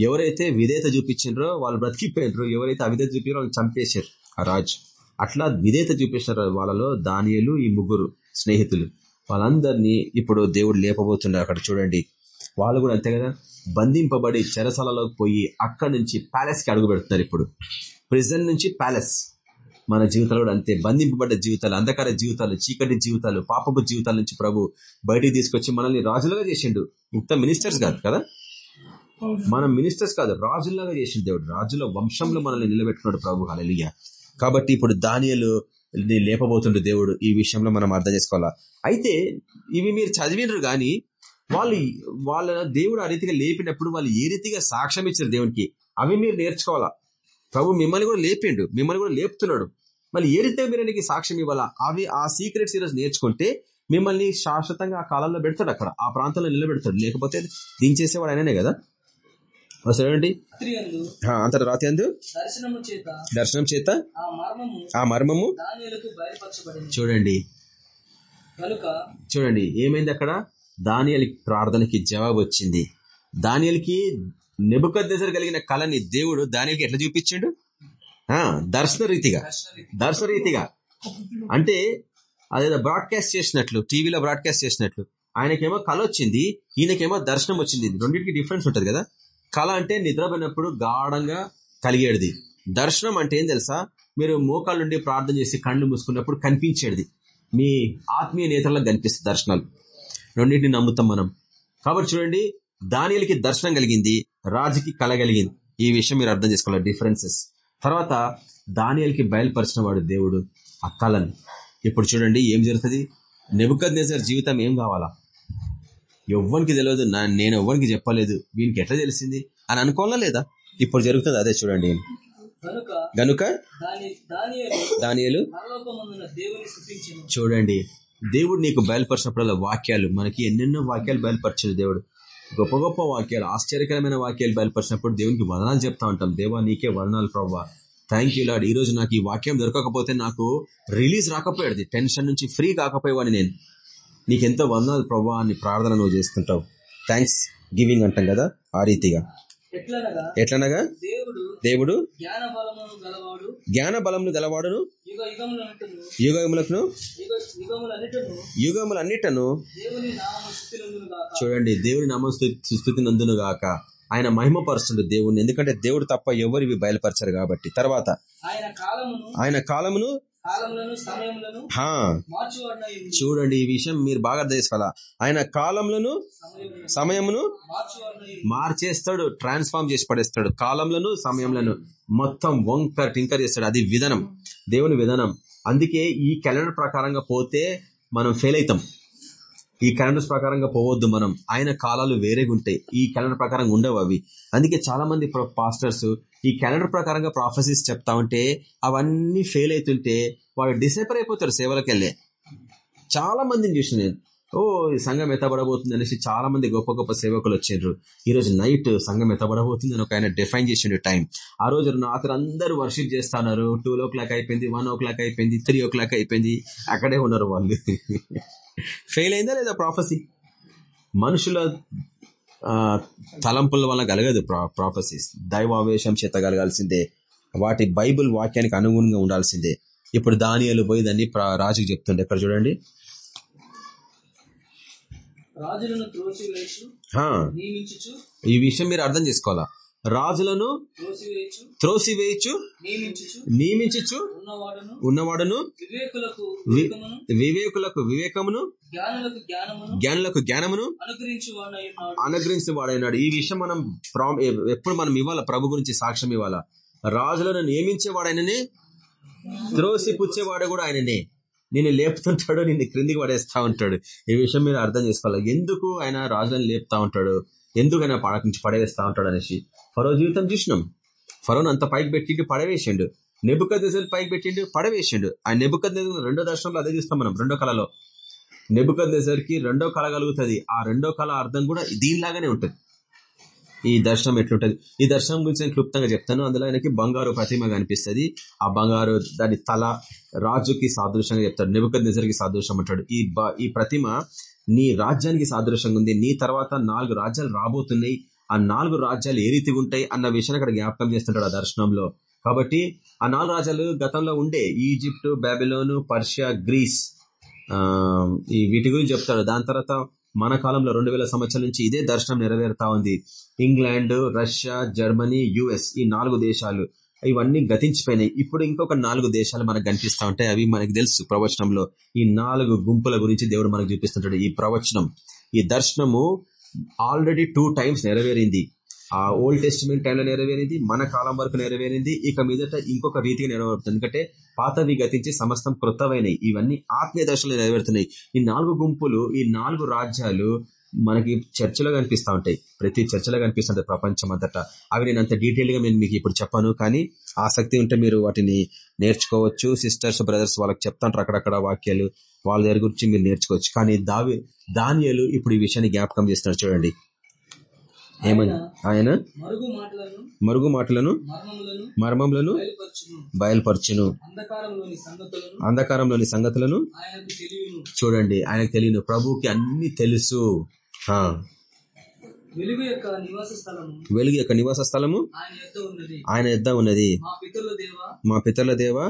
ఎవరైతే విధేయత చూపించారో వాళ్ళు బ్రతికిపోయినారో ఎవరైతే అవిధేత చూపించారో వాళ్ళు చంపేశారు ఆ రాజు. అట్లా విధేయత చూపించారు వాళ్ళలో దానియలు ఈ ముగ్గురు స్నేహితులు. వాళ్ళందరినీ ఇప్పుడు దేవుడు లేపబోతున్నారు అక్కడ చూడండి. వాళ్ళు కూడా అంతే కదా బంధింపబడి చెరసాలలోకి పోయి అక్కడి నుంచి ప్యాలెస్కి అడుగు పెడుతున్నారు ఇప్పుడు. ప్రిజన్ నుంచి ప్యాలెస్. మన జీవితాలు కూడా అంతే. బంధింపబడ్డ జీవితాలు అంధకార జీవితాలు చీకటి జీవితాలు పాపపు జీవితాల నుంచి ప్రభు బయటికి తీసుకొచ్చి మనల్ని రాజులుగా చేసిండు. మొత్తం మినిస్టర్స్ కాదు కదా? మనం మినిస్టర్స్ కాదు రాజుల్లాగా చేసిండు దేవుడు. రాజుల వంశంలో మనల్ని నిలబెట్టుకున్నాడు ప్రభు. హల్లెలూయా. కాబట్టి ఇప్పుడు దానియలు లేపబోతుండే దేవుడు ఈ విషయంలో మనం అర్థం చేసుకోవాలా? అయితే ఇవి మీరు చదివినరు గాని వాళ్ళు వాళ్ళ దేవుడు ఆ రీతిగా లేపినప్పుడు వాళ్ళు ఏ రీతిగా సాక్ష్యం ఇచ్చారు దేవునికి? అవి మీరు నేర్చుకోవాలా? ప్రభు మిమ్మల్ని కూడా లేపిండు మిమ్మల్ని కూడా లేపుతున్నాడు. మళ్ళీ ఏ రీతిగా మీరు ఆయనకి సాక్ష్యం ఇవ్వాలా? అవి ఆ సీక్రెట్స్ ఈరోజు నేర్చుకుంటే మిమ్మల్ని శాశ్వతంగా ఆ కాలంలో పెడతాడు అక్కడ ఆ ప్రాంతంలో నిలబెడతాడు. లేకపోతే దించేసేవాడు ఆయననే కదా. యందు అంతటి రాతి అందు దర్శనం చేత ఆ మర్మము చూడండి. చూడండి ఏమైంది అక్కడ? దానియలి ప్రార్థనకి జవాబు వచ్చింది. దానియలకి నెబుకద్దేశర్ కలిగిన కళని దేవుడు దానియలకి ఎట్లా చూపించాడు? దర్శన రీతిగా. దర్శన రీతిగా. అంటే అదేదో బ్రాడ్కాస్ట్ చేసినట్లు టీవీలో బ్రాడ్కాస్ట్ చేసినట్లు. ఆయనకేమో కళ వచ్చింది ఈయనకేమో దర్శనం వచ్చింది. రెండింటికి డిఫరెన్స్ ఉంటుంది కదా? కళ అంటే నిద్రపోయినప్పుడు గాఢంగా కలిగేది. దర్శనం అంటే ఏం తెలుసా? మీరు మోకాళ్ళ నుండి ప్రార్థన చేసి కళ్ళు మూసుకున్నప్పుడు కనిపించేది. మీ ఆత్మీయ నేతలకు కనిపిస్తుంది దర్శనాలు. రెండింటిని నమ్ముతాం మనం. కాబట్టి చూడండి దానిలకి దర్శనం కలిగింది రాజుకి కళ కలిగింది. ఈ విషయం మీరు అర్థం చేసుకోవాలి. డిఫరెన్సెస్ తర్వాత దానియలకి బయలుపరిచిన వాడు దేవుడు ఆ కళని. ఇప్పుడు చూడండి ఏం జరుగుతుంది? నెబుకద్ జీవితం ఏం కావాలా? ఎవ్వరికి తెలియదు నా నేను ఎవ్వరికి చెప్పలేదు వీనికి ఎట్లా తెలిసింది అని అనుకోవాలా లేదా? ఇప్పుడు జరుగుతుంది అదే చూడండి. గనుక దాని దానియేలు చూడండి. దేవుడు నీకు బయలుపరిచినప్పుడల్లా వాక్యాలు మనకి ఎన్నెన్నో వాక్యాలు బయలుపరిచాడు దేవుడు. గొప్ప గొప్ప వాక్యాలు ఆశ్చర్యకరమైన వాక్యాలు బయలుపరిచినప్పుడు దేవునికి వదనాలు చెప్తా ఉంటాం. దేవా నీకే వదనాలు ప్రవ్వా. థ్యాంక్ యూ లాడ్ ఈ రోజు నాకు ఈ వాక్యం దొరకకపోతే నాకు రిలీజ్ రాకపోయేది. టెన్షన్ నుంచి ఫ్రీ కాకపోయేవాడిని నేను. నీకెంతో వందనాలు ప్రవ్వా అని ప్రార్థన నువ్వు చేస్తుంటావు థ్యాంక్స్ గివింగ్ అంటాం కదా ఆ రీతిగా. ఎట్లనగా? దేవుడు జ్ఞాన బలమును గలవాడును. యుగములకు యుగ యుగములన్నిటను. దేవుని చూడండి దేవుడి నామం సుస్థుతి నందును గాక ఆయన మహిమపరుస్తుండు దేవుణ్ణి. ఎందుకంటే దేవుడు తప్ప ఎవరు ఇవి బయలుపరచరు కాబట్టి. తర్వాత ఆయన కాలమును చూడండి ఈ విషయం మీరు బాగా అర్థం చేసుకోవాలా ఆయన కాలంలోను సమయమును. మార్చేస్తాడు ట్రాన్స్ఫార్మ్ చేసి పడేస్తాడు. కాలంలోను సమయంలోను మొత్తం వంకర్ టింకర్ చేస్తాడు. అది విధానం. దేవుని విధానం. అందుకే ఈ క్యాలెండర్ ప్రకారంగా పోతే మనం ఫెయిల్ అవుతాం. ఈ క్యాలెండర్స్ ప్రకారంగా పోవద్దు మనం. ఆయన కాలాలు వేరేగా ఉంటాయి ఈ క్యాలెండర్ ప్రకారంగా ఉండవు అవి. అందుకే చాలా మంది పాస్టర్స్ ఈ క్యాలెండర్ ప్రకారంగా ప్రాఫెసెస్ చెప్తా ఉంటే అవన్నీ ఫెయిల్ అవుతుంటే వాళ్ళు డిసైపర్ అయిపోతారు సేవలకు వెళ్ళే చాలా మందిని చూసిన నేను. ఓ ఈ సంఘం ఎత్తబడబోతుంది అనేసి చాలా మంది గొప్ప గొప్ప సేవకులు వచ్చిండ్రు ఈ రోజు నైట్ సంఘం ఎత్తబడబోతుంది అని ఒక ఆయన డిఫైన్ చేసిండు టైం ఆ రోజు రాత్రి అందరూ వర్షిప్ చేస్తున్నారు టూ ఓ క్లాక్ అయిపోయింది వన్ ఓ క్లాక్ అయిపోయింది త్రీ ఓ క్లాక్ అయిపోయింది. అక్కడే ఉన్నారు వాళ్ళు. ఫెయిల్ అయిందా లేదా ప్రాఫెసీ మనుషుల తలంపుల వల్ల కలగదు ప్రాఫెసీస్ దైవావేశం చేత కలగాల్సిందే. వాటి బైబిల్ వాక్యానికి అనుగుణంగా ఉండాల్సిందే. ఇప్పుడు దానియాలు పోయి దాన్ని రాజుకి చెప్తుండే. ఇక్కడ చూడండి. ఈ విషయం మీరు అర్థం చేసుకోవాలా? రాజులను త్రోసివేయచ్చు త్రోసివేయచ్చు నియమించుచు నియమించచ్చు ఉన్నవాడును వివేకులకు వివేకమును జ్ఞానులకు జ్ఞానమును అనుగ్రహించిన వాడైనాడు ఈ విషయం మనం ఎప్పుడు మనం ఇవ్వాలా? ప్రభు గురించి సాక్ష్యం ఇవ్వాలా? రాజులను నియమించేవాడైననే త్రోసి పుచ్చేవాడు కూడా ఆయననే. నిన్ను లేపుతుంటాడు నిన్ను క్రిందికి పడేస్తా ఉంటాడు. ఈ విషయం మీరు అర్థం చేసుకోవాలి? ఎందుకు ఆయన రాజులను లేపుతా ఉంటాడు? ఎందుకైనా ఆయన నుంచి పడవేస్తా ఉంటాడు అనేసి ఫరో జీవితం చూసినాం. ఫరోన్ అంత పైకి పెట్టిండు పడవేసిండు. నెబుక దశలు పైకి పెట్టిండు పడవేసిండు. ఆ నెబుక రెండో దర్శనంలో అదే చూస్తాం మనం రెండో కళలో. నెబుక దశకి రెండో కళ కలుగుతుంది. ఆ రెండో కళ అర్థం కూడా దీనిలాగానే ఉంటుంది. ఈ దర్శనం ఎట్లుంటది? ఈ దర్శనం గురించి నేను క్లుప్తంగా చెప్తాను. అందులో ఆయనకి బంగారు ప్రతిమ కనిపిస్తుంది. ఆ బంగారు దాని తల రాజుకి సాదృశ్యంగా చెప్తాడు నిబుకద్ నిజరికి సాదృశ్యం అంటాడు. ఈ ఈ ప్రతిమ నీ రాజ్యానికి సాదృశ్యంగా ఉంది. నీ తర్వాత నాలుగు రాజ్యాలు రాబోతున్నాయి. ఆ నాలుగు రాజ్యాలు ఏ రీతిగా ఉంటాయి అన్న విషయాన్ని అక్కడ జ్ఞాపకం చేస్తుంటాడు ఆ దర్శనంలో. కాబట్టి ఆ నాలుగు రాజ్యాలు గతంలో ఉండే ఈజిప్ట్ బాబిలోను పర్షియా గ్రీస్ ఈ వీటి గురించి చెప్తాడు. దాని తర్వాత మన కాలంలో రెండు వేల సంవత్సరాల నుంచి ఇదే దర్శనం నెరవేరుతా ఉంది. ఇంగ్లాండ్ రష్యా జర్మనీ యుఎస్ ఈ నాలుగు దేశాలు. ఇవన్నీ గతించిపోయినాయి. ఇప్పుడు ఇంకొక నాలుగు దేశాలు మనకు కనిపిస్తా ఉంటాయి. అవి మనకు తెలుసు ప్రవచనంలో. ఈ నాలుగు గుంపుల గురించి దేవుడు మనకు చూపిస్తుంటాడు. ఈ ప్రవచనం ఈ దర్శనము ఆల్రెడీ టూ టైమ్స్ నెరవేరింది. ఆ ఓల్డ్ టెస్టిమెంట్ టైంలో నెరవేరింది మన కాలం వరకు నెరవేరింది. ఇక మీదట ఇంకొక రీతిగా నెరవేరుతుంది. ఎందుకంటే పాతవి గతించి సమస్తం కృతమైనవి ఇవన్నీ ఆత్మీయ దర్శనలు నెరవేరుతున్నాయి. ఈ నాలుగు గుంపులు ఈ నాలుగు రాజ్యాలు మనకి చర్చలో కనిపిస్తూ ఉంటాయి. ప్రతి చర్చలో కనిపిస్తుంటాయి ప్రపంచం అంతటా అవి నేను అంత డీటెయిల్గా నేను మీకు ఇప్పుడు చెప్పాను. కానీ ఆసక్తి ఉంటే మీరు వాటిని నేర్చుకోవచ్చు. సిస్టర్స్ బ్రదర్స్ వాళ్ళకి చెప్తాంటారు అక్కడక్కడ వాక్యాలు. వాళ్ళ దగ్గర గురించి మీరు నేర్చుకోవచ్చు. కానీ దావి దానియలు ఇప్పుడు ఈ విషయాన్ని జ్ఞాపకం చేస్తున్నారు చూడండి. ఏమని? ఆయన మరుగు మాటలను మర్మములను బయలుపరచును. అంధకారంలోని సంగతులను చూడండి. ఆయనకు తెలియను. ప్రభువుకి అన్ని తెలుసు. వెలుగు యొక్క నివాస స్థలము ఆయన యుద్ధ ఉన్నది. మా పితరుల దేవ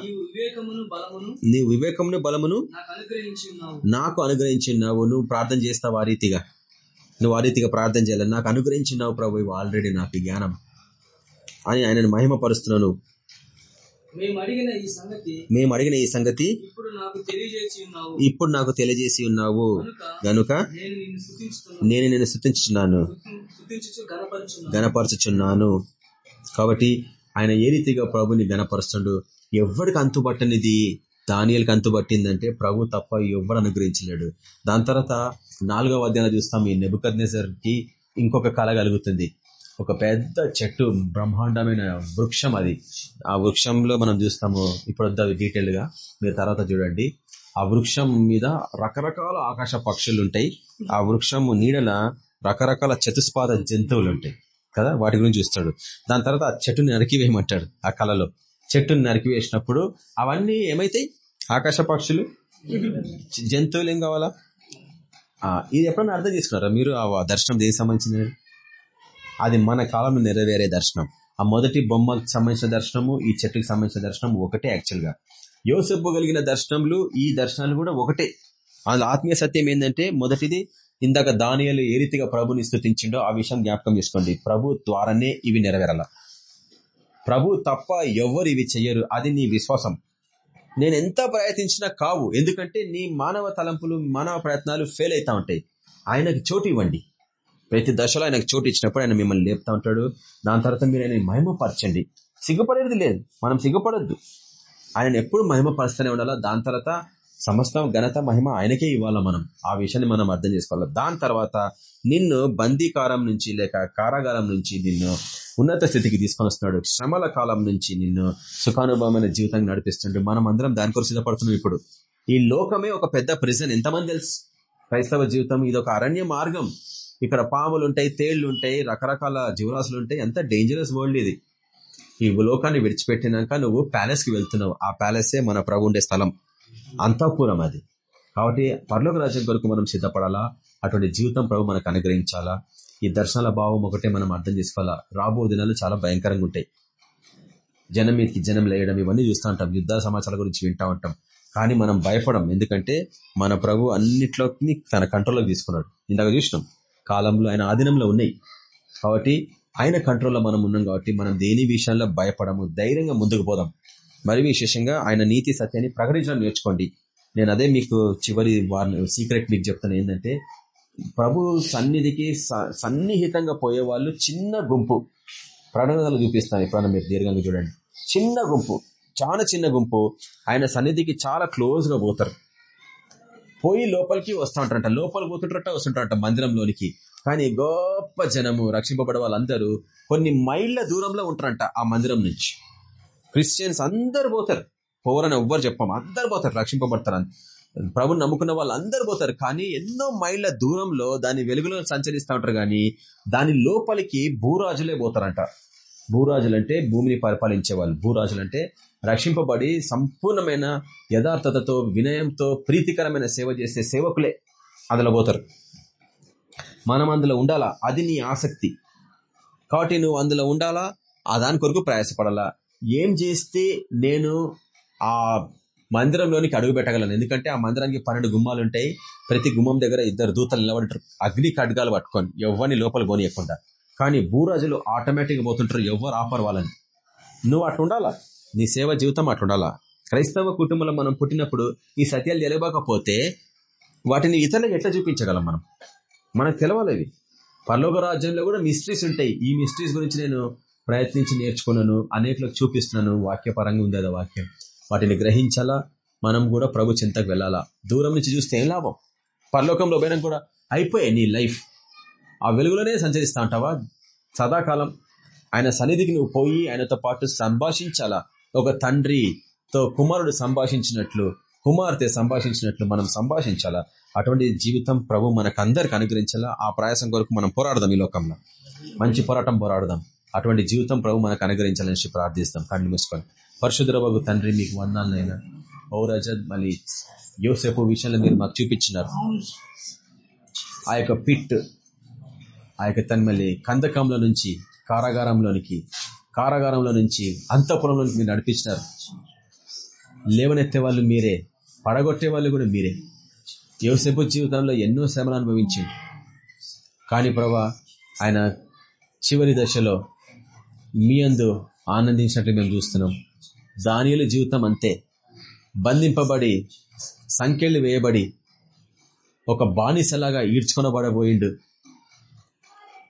నీ వివేకమును బలమును నాకు అనుగ్రహించి ఉన్నావు. నాకు అనుగ్రహించినావు నువ్వు ప్రార్థన చేస్తావు ఆ రీతిగా. నువ్వు ఆ రీతిగా ప్రార్థన చేయాలి. నాకు అనుగ్రహించినావు ప్రభు. ఆల్రెడీ నాకు జ్ఞానం. అని ఆయనను మహిమపరుస్తున్నాను. మేము అడిగిన ఈ సంగతి ఇప్పుడు నాకు తెలియజేసి ఉన్నావు. ఇప్పుడు నాకు తెలియజేసి ఉన్నావు. కనుక గనుక నేను నేను నేను స్థుతించున్నాను స్థుతించుచు గణపరుచున్నాను. గణపరచుచున్నాను. కాబట్టి ఆయన ఏ రీతిగా ప్రభుని గణపరుస్తుండు? ఎవరికి అంతుబట్టనిది? దానియలకి అంతుబట్టిందంటే ప్రభు తప్ప ఎవ్వరు అనుగ్రహించలేడు. దాని తర్వాత నాలుగవ అధ్యాయంలో చూస్తాం ఈ నెబుకద్నేసర్కి ఇంకొక కళ కలుగుతుంది. ఒక పెద్ద చెట్టు బ్రహ్మాండమైన వృక్షం అది. ఆ వృక్షంలో మనం చూస్తాము ఇప్పుడు వద్ద డీటెయిల్గా మీరు తర్వాత చూడండి. ఆ వృక్షం మీద రకరకాల ఆకాశ పక్షులు ఉంటాయి ఆ వృక్షము నీడల రకరకాల చతుస్పాద జంతువులు ఉంటాయి కదా? వాటి గురించి చూస్తాడు. దాని తర్వాత ఆ చెట్టుని నరికివేయమంటాడు ఆ కళలో. చెట్టుని నరికివేసినప్పుడు అవన్నీ ఏమైతాయి ఆకాశ పక్షులు? జంతువులు ఏం కావాలా? ఇది ఎప్పుడన్నా అర్థం చేసుకున్నారా మీరు ఆ దర్శనం దేనికి సంబంధించినది? అది మన కాలంలో నెరవేరే దర్శనం. ఆ మొదటి బొమ్మకు సంబంధించిన దర్శనము ఈ చెట్టుకి సంబంధించిన దర్శనం ఒకటే యాక్చువల్గా యోసెప్పు కలిగిన దర్శనములు ఈ దర్శనాలు కూడా ఒకటే. అందులో ఆత్మీయ సత్యం ఏంటంటే మొదటిది ఇందాక దానియాలు ఏ రీతిగా ప్రభుని స్థుతించిండో ఆ విషయం జ్ఞాపకం చేసుకోండి. ప్రభు ద్వారానే ఇవి నెరవేరాల. ప్రభు తప్ప ఎవ్వరు ఇవి చెయ్యరు. అది నీ విశ్వాసం. నేను ఎంత ప్రయత్నించినా కావు. ఎందుకంటే నీ మానవ తలంపులు మానవ ప్రయత్నాలు ఫెయిల్ అవుతా ఉంటాయి. ఆయనకు చోటు ఇవ్వండి. ప్రతి దశలో ఆయనకు చోటు ఇచ్చినప్పుడు ఆయన మిమ్మల్ని లేపుతా ఉంటాడు. దాని తర్వాత మీరు ఆయన మహిమపరచండి. సిగ్గుపడేది లేదు. మనం సిగ్గుపడొద్దు. ఆయన ఎప్పుడు మహిమపరుస్తూనే ఉండాలా? దాని తర్వాత సమస్తం ఘనత మహిమ ఆయనకే ఇవ్వాలా మనం? ఆ విషయాన్ని మనం అర్థం చేసుకోవాలి? దాని తర్వాత నిన్ను బందీకారం నుంచి లేక కారాగారం నుంచి నిన్ను ఉన్నత స్థితికి తీసుకొని వస్తున్నాడు. శ్రమల కాలం నుంచి నిన్ను సుఖానుభవమైన జీవితాన్ని నడిపిస్తుండే. మనం అందరం దాని కొరకు సిద్ధపడుతున్నాం ఇప్పుడు. ఈ లోకమే ఒక పెద్ద ప్రిజన్ ఎంతమంది తెలుసు? క్రైస్తవ జీవితం ఇది ఒక అరణ్య మార్గం. ఇక్కడ పాములు ఉంటాయి తేళ్ళు ఉంటాయి రకరకాల జీవరాశులు ఉంటాయి ఎంత డేంజరస్ వరల్డ్ ఇది. ఈ లోకాన్ని విడిచిపెట్టినాక నువ్వు ప్యాలెస్కి వెళ్తున్నావు. ఆ ప్యాలెసే మన ప్రభు ఉండే స్థలం. అంతఃపురం అది. కాబట్టి పర్లోక రాజ్యం కొరకు మనం సిద్ధపడాలా? అటువంటి జీవితం ప్రభు మనకు అనుగ్రహించాలా? ఈ దర్శనాల భావం ఒకటే మనం అర్థం చేసుకోవాలా? రాబో దినాలు చాలా భయంకరంగా ఉంటాయి. జనం మీదకి జనం లేయడం ఇవన్నీ చూస్తూ ఉంటాం. యుద్ధ సమాచారాల గురించి వింటా ఉంటాం. కానీ మనం భయపడం. ఎందుకంటే మన ప్రభు అన్నిట్లోకి తన కంట్రోల్లోకి తీసుకున్నాడు. ఇందాక చూసినాం. కాలంలో ఆయన ఆధీనంలో ఉన్నాయి. కాబట్టి ఆయన కంట్రోల్లో మనం ఉన్నాం కాబట్టి మనం దేని విషయాల్లో భయపడము ధైర్యంగా ముందుకు పోదాం. మరి విశేషంగా ఆయన నీతి సత్యాన్ని ప్రకటించడం నేర్చుకోండి. నేను అదే మీకు చివరి సీక్రెట్ మీకు చెప్తాను ఏంటంటే ప్రభు సన్నిధికి స- సన్నిహితంగా పోయే వాళ్ళు చిన్న గుంపు. ప్రణాళికలు చూపిస్తాను ఎప్పుడన్నా మీరు దీర్ఘంగా చూడండి. చిన్న గుంపు చాలా చిన్న గుంపు. ఆయన సన్నిధికి చాలా క్లోజ్గా పోతారు. పోయి లోపలికి వస్తూ ఉంటారంట లోపలికి పోతుంటారట వస్తుంటారంట మందిరంలోనికి. కానీ గొప్ప జనము రక్షింపబడే వాళ్ళందరూ కొన్ని మైళ్ళ దూరంలో ఉంటారంట ఆ మందిరం నుంచి. క్రిస్టియన్స్ అందరు పోతారు. పోరని ఎవ్వరు చెప్పం అందరు పోతారు రక్షింపబడతారు ప్రభు ప్రభుని నమ్ముకున్న వాళ్ళు అందరు పోతారు. కానీ ఎన్నో మైళ్ళ దూరంలో దాని వెలుగులో సంచరిస్తూ ఉంటారు కానీ దాని లోపలికి భూరాజులే పోతారంట. భూరాజులు అంటే భూమిని పరిపాలించే వాళ్ళు భూరాజులు అంటే రక్షింపబడి సంపూర్ణమైన యథార్థతతో వినయంతో ప్రీతికరమైన సేవ చేసే సేవకులే అందులో పోతారు. మనం అందులో ఉండాలా? అది నీ ఆసక్తి. కాబట్టి నువ్వు అందులో ఉండాలా? ఆ దాని కొరకు ప్రయాసపడాలా? ఏం చేస్తే నేను ఆ మందిరంలోనికి అడుగు పెట్టగలను? ఎందుకంటే ఆ మందిరానికి పన్నెండు గుమ్మాలు ఉంటాయి ప్రతి గుమ్మం దగ్గర ఇద్దరు దూతలు నిలబడతారు. అగ్ని ఖడ్గాలు పట్టుకొని ఎవరిని లోపల పోనీయకుండా. కానీ భూరాజులు ఆటోమేటిక్గా పోతుంటారు ఎవరు ఆపరు వాళ్ళని. నువ్వు అట్లా ఉండాలా? నీ సేవ జీవితం అట్లా ఉండాలా? క్రైస్తవ కుటుంబంలో మనం పుట్టినప్పుడు ఈ సత్యాలు తెలియకపోతే వాటిని ఇతరులకు ఎట్లా చూపించగలం మనం? మనకు తెలవాలి ఇవి పరలోక రాజ్యంలో కూడా మిస్టరీస్ ఉంటాయి. ఈ మిస్టరీస్ గురించి నేను ప్రయత్నించి నేర్చుకున్నాను అనేకలకు చూపిస్తున్నాను. వాక్యపరంగా ఉంది వాక్యం. వాటిని గ్రహించాలా? మనం కూడా ప్రభు చింతకు వెళ్ళాలా? దూరం నుంచి చూస్తే ఏం లాభం? పరలోకంలో పోయినా కూడా అయిపోయాయి నీ లైఫ్ ఆ వెలుగులోనే సంచరిస్తా ఉంటావా సదాకాలం ఆయన సన్నిధికి నువ్వు పోయి ఆయనతో పాటు సంభాషించాలా? ఒక తండ్రితో కుమారుడు సంభాషించినట్లు కుమార్తె సంభాషించినట్లు మనం సంభాషించాలా? అటువంటి జీవితం ప్రభు మనకు అందరికి అనుగ్రహించాలా ఆ ప్రయాసం కొరకు మనం పోరాడదాం ఈ లోకంలో. మంచి పోరాటం పోరాడదాం. అటువంటి జీవితం ప్రభు మనకు అనుగ్రహించాలని ప్రార్థిస్తాం. కళ్ళు మూసుకొని పరశుద్రబాబు తండ్రి మీకు వందాలనైనా. ఓ రజద్ మళ్ళీ యోసేపు విషయంలో మీరు మాకు చూపించినారు. ఆ యొక్క పిట్ ఆ యొక్క తన మళ్ళీ కందకంలో నుంచి కారాగారంలోనికి కారాగారంలో నుంచి అంతఃపురంలోనికి మీరు నడిపించినారు. లేవనెత్తే వాళ్ళు మీరే పడగొట్టే వాళ్ళు కూడా మీరే. యోసేపు జీవితంలో ఎన్నో శ్రమలు అనుభవించింది కానీ ప్రభా ఆయన చివరి దశలో మీ అందు ఆనందించినట్లు మేము చూస్తున్నాం. దానియుల జీవితం అంతే. బంధింపబడి సంఖ్యలు వేయబడి ఒక బానిసలాగా ఈడ్చుకొనబడబోయిండు.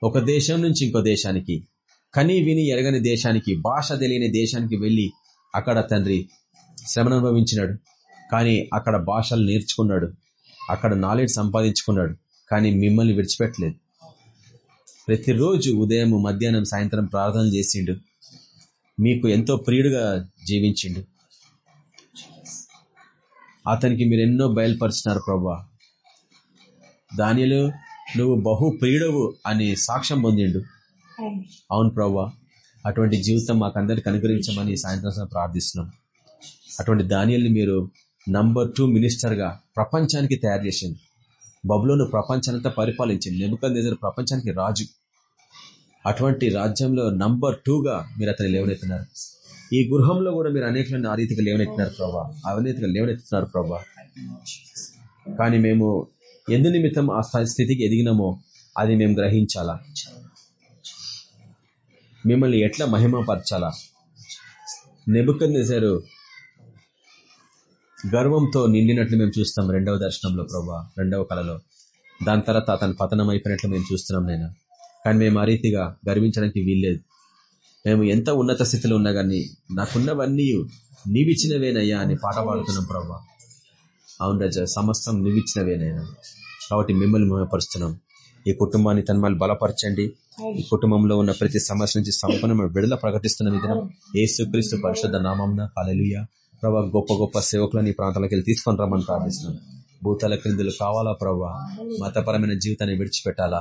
ఒక దేశం నుంచి ఇంకో దేశానికి. కని విని ఎరగని దేశానికి భాష తెలియని దేశానికి వెళ్ళి అక్కడ తండ్రి శ్రమను అనుభవించినాడు కానీ అక్కడ భాషలు నేర్చుకున్నాడు. అక్కడ నాలెడ్జ్ సంపాదించుకున్నాడు. కానీ మిమ్మల్ని విడిచిపెట్టలేదు. ప్రతిరోజు ఉదయం మధ్యాహ్నం సాయంత్రం ప్రార్థన చేసిండు. మీకు ఎంతో ప్రియుడుగా జీవించిండు. అతనికి మీరు ఎన్నో బయలుపరిచినారు ప్రభా. దానిలో నువ్వు బహు ప్రియుడవు అని సాక్ష్యం పొందిండు. అవును ప్రభా అటువంటి జీవితం మాకందరికి అనుగ్రహించమని సాయంత్రం ప్రార్థిస్తున్నాం. అటువంటి ధాన్యాల్ని మీరు నంబర్ టూ మినిస్టర్గా ప్రపంచానికి తయారు చేసింది బబులోను ప్రపంచానంతా పరిపాలించింది నెబుకల్ ప్రపంచానికి రాజు. అటువంటి రాజ్యంలో నంబర్ టూగా మీరు అతన్ని లేవనెత్తున్నారు ఈ గృహంలో కూడా మీరు అనేకలను ఆ రీతిగా లేవనెత్తినారు ప్రభా అవినీతిగా లేవనెత్తున్నారు ప్రభా కానీ మేము ఎందు నిమిత్తం ఆ స్థితికి ఎదిగినామో అది మేము గ్రహించాలా? మిమ్మల్ని ఎట్లా మహిమపరచాలా? నెబుకద్నెజరు గర్వంతో నిండినట్లు మేము చూస్తాం రెండవ దర్శనంలో ప్రభా రెండవ కళలో దాని తర్వాత అతను పతనం అయిపోయినట్లు మేము చూస్తున్నాం నేను కానీ మేము ఆ రీతిగా గర్వించడానికి వీల్లేదు. మేము ఎంత ఉన్నత స్థితిలో ఉన్నా కానీ నాకున్నవన్నీ నీవిచ్చినవేనయ్యా అని పాట పాడుతున్నాం ప్రభా. అవును రజ సమస్తం నీవిచ్చినవేనైనా కాబట్టి మిమ్మల్ని మేమపరుస్తున్నాం ఈ కుటుంబాన్ని తన్మల్ని బలపరచండి. ఈ కుటుంబంలో ఉన్న ప్రతి సమస్య నుంచి సంపూర్ణ విడుదల ప్రకటిస్తున్న విధానం ఏసుక్రీస్తు పరిశుద్ధ నామంన. కాలలుయ ప్రభా గొప్ప గొప్ప సేవకులను ఈ ప్రాంతాలకు వెళ్ళి తీసుకొని రమ్మని ప్రార్థిస్తున్నాం. భూతాల క్రిందులు కావాలా ప్రభా మతపరమైన జీవితాన్ని విడిచిపెట్టాలా?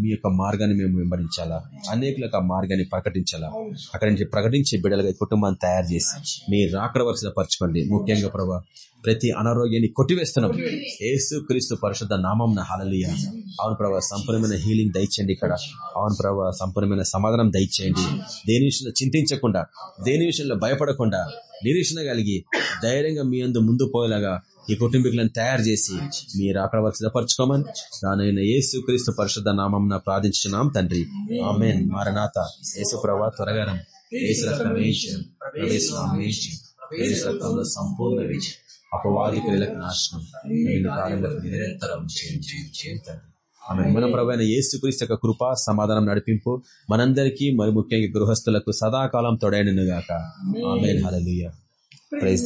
మీ యొక్క మార్గాన్ని మేము వెంబడించాలా? అనేకులకు ఆ మార్గాన్ని ప్రకటించాలా? అక్కడి నుంచి ప్రకటించే బిడ్డలుగా కుటుంబాన్ని తయారు చేసి మీ రాకడ వరుస పరచుకోండి. ముఖ్యంగా ప్రభా ప్రతి అనారోగ్యాన్ని కొట్టివేస్తున్నాం. ఏసు క్రీస్తు పరిశుద్ధ నామం హలలియ అవును ప్రభా సంపూర్ణమైన హీలింగ్ దయచేయండి ఇక్కడ. అవును ప్రభా సంపూర్ణమైన సమాధానం దయచేయండి. దేని విషయంలో చింతించకుండా దేని విషయంలో భయపడకుండా నిరీక్షణ కలిగి ధైర్యంగా మీ అందు ముందు పోయేలాగా ఈ కుటుంబీకులను తయారు చేసి మీరు అక్కడ సిద్ధపరచుకోమని దానైన యేసు క్రీస్తు పరిషత్ నామం ప్రార్థించున్నాం తండ్రి. ఆమెన్. మారనాథ. యేసు ప్రభా త్వరగారం యేసు సంపూర్ణ విజయం అపవాది క్రియలకు నాశనం. నేను కార్యములకు నిరంతరం ఆమె మన ప్రభైన యేసుక్రీస్తు యొక్క కృప సమాధానం నడిపింపు మనందరికీ మరి ముఖ్యంగా గృహస్థులకు సదాకాలం తొడైనను గాక. ఆమె హలలుయ ప్రైజ్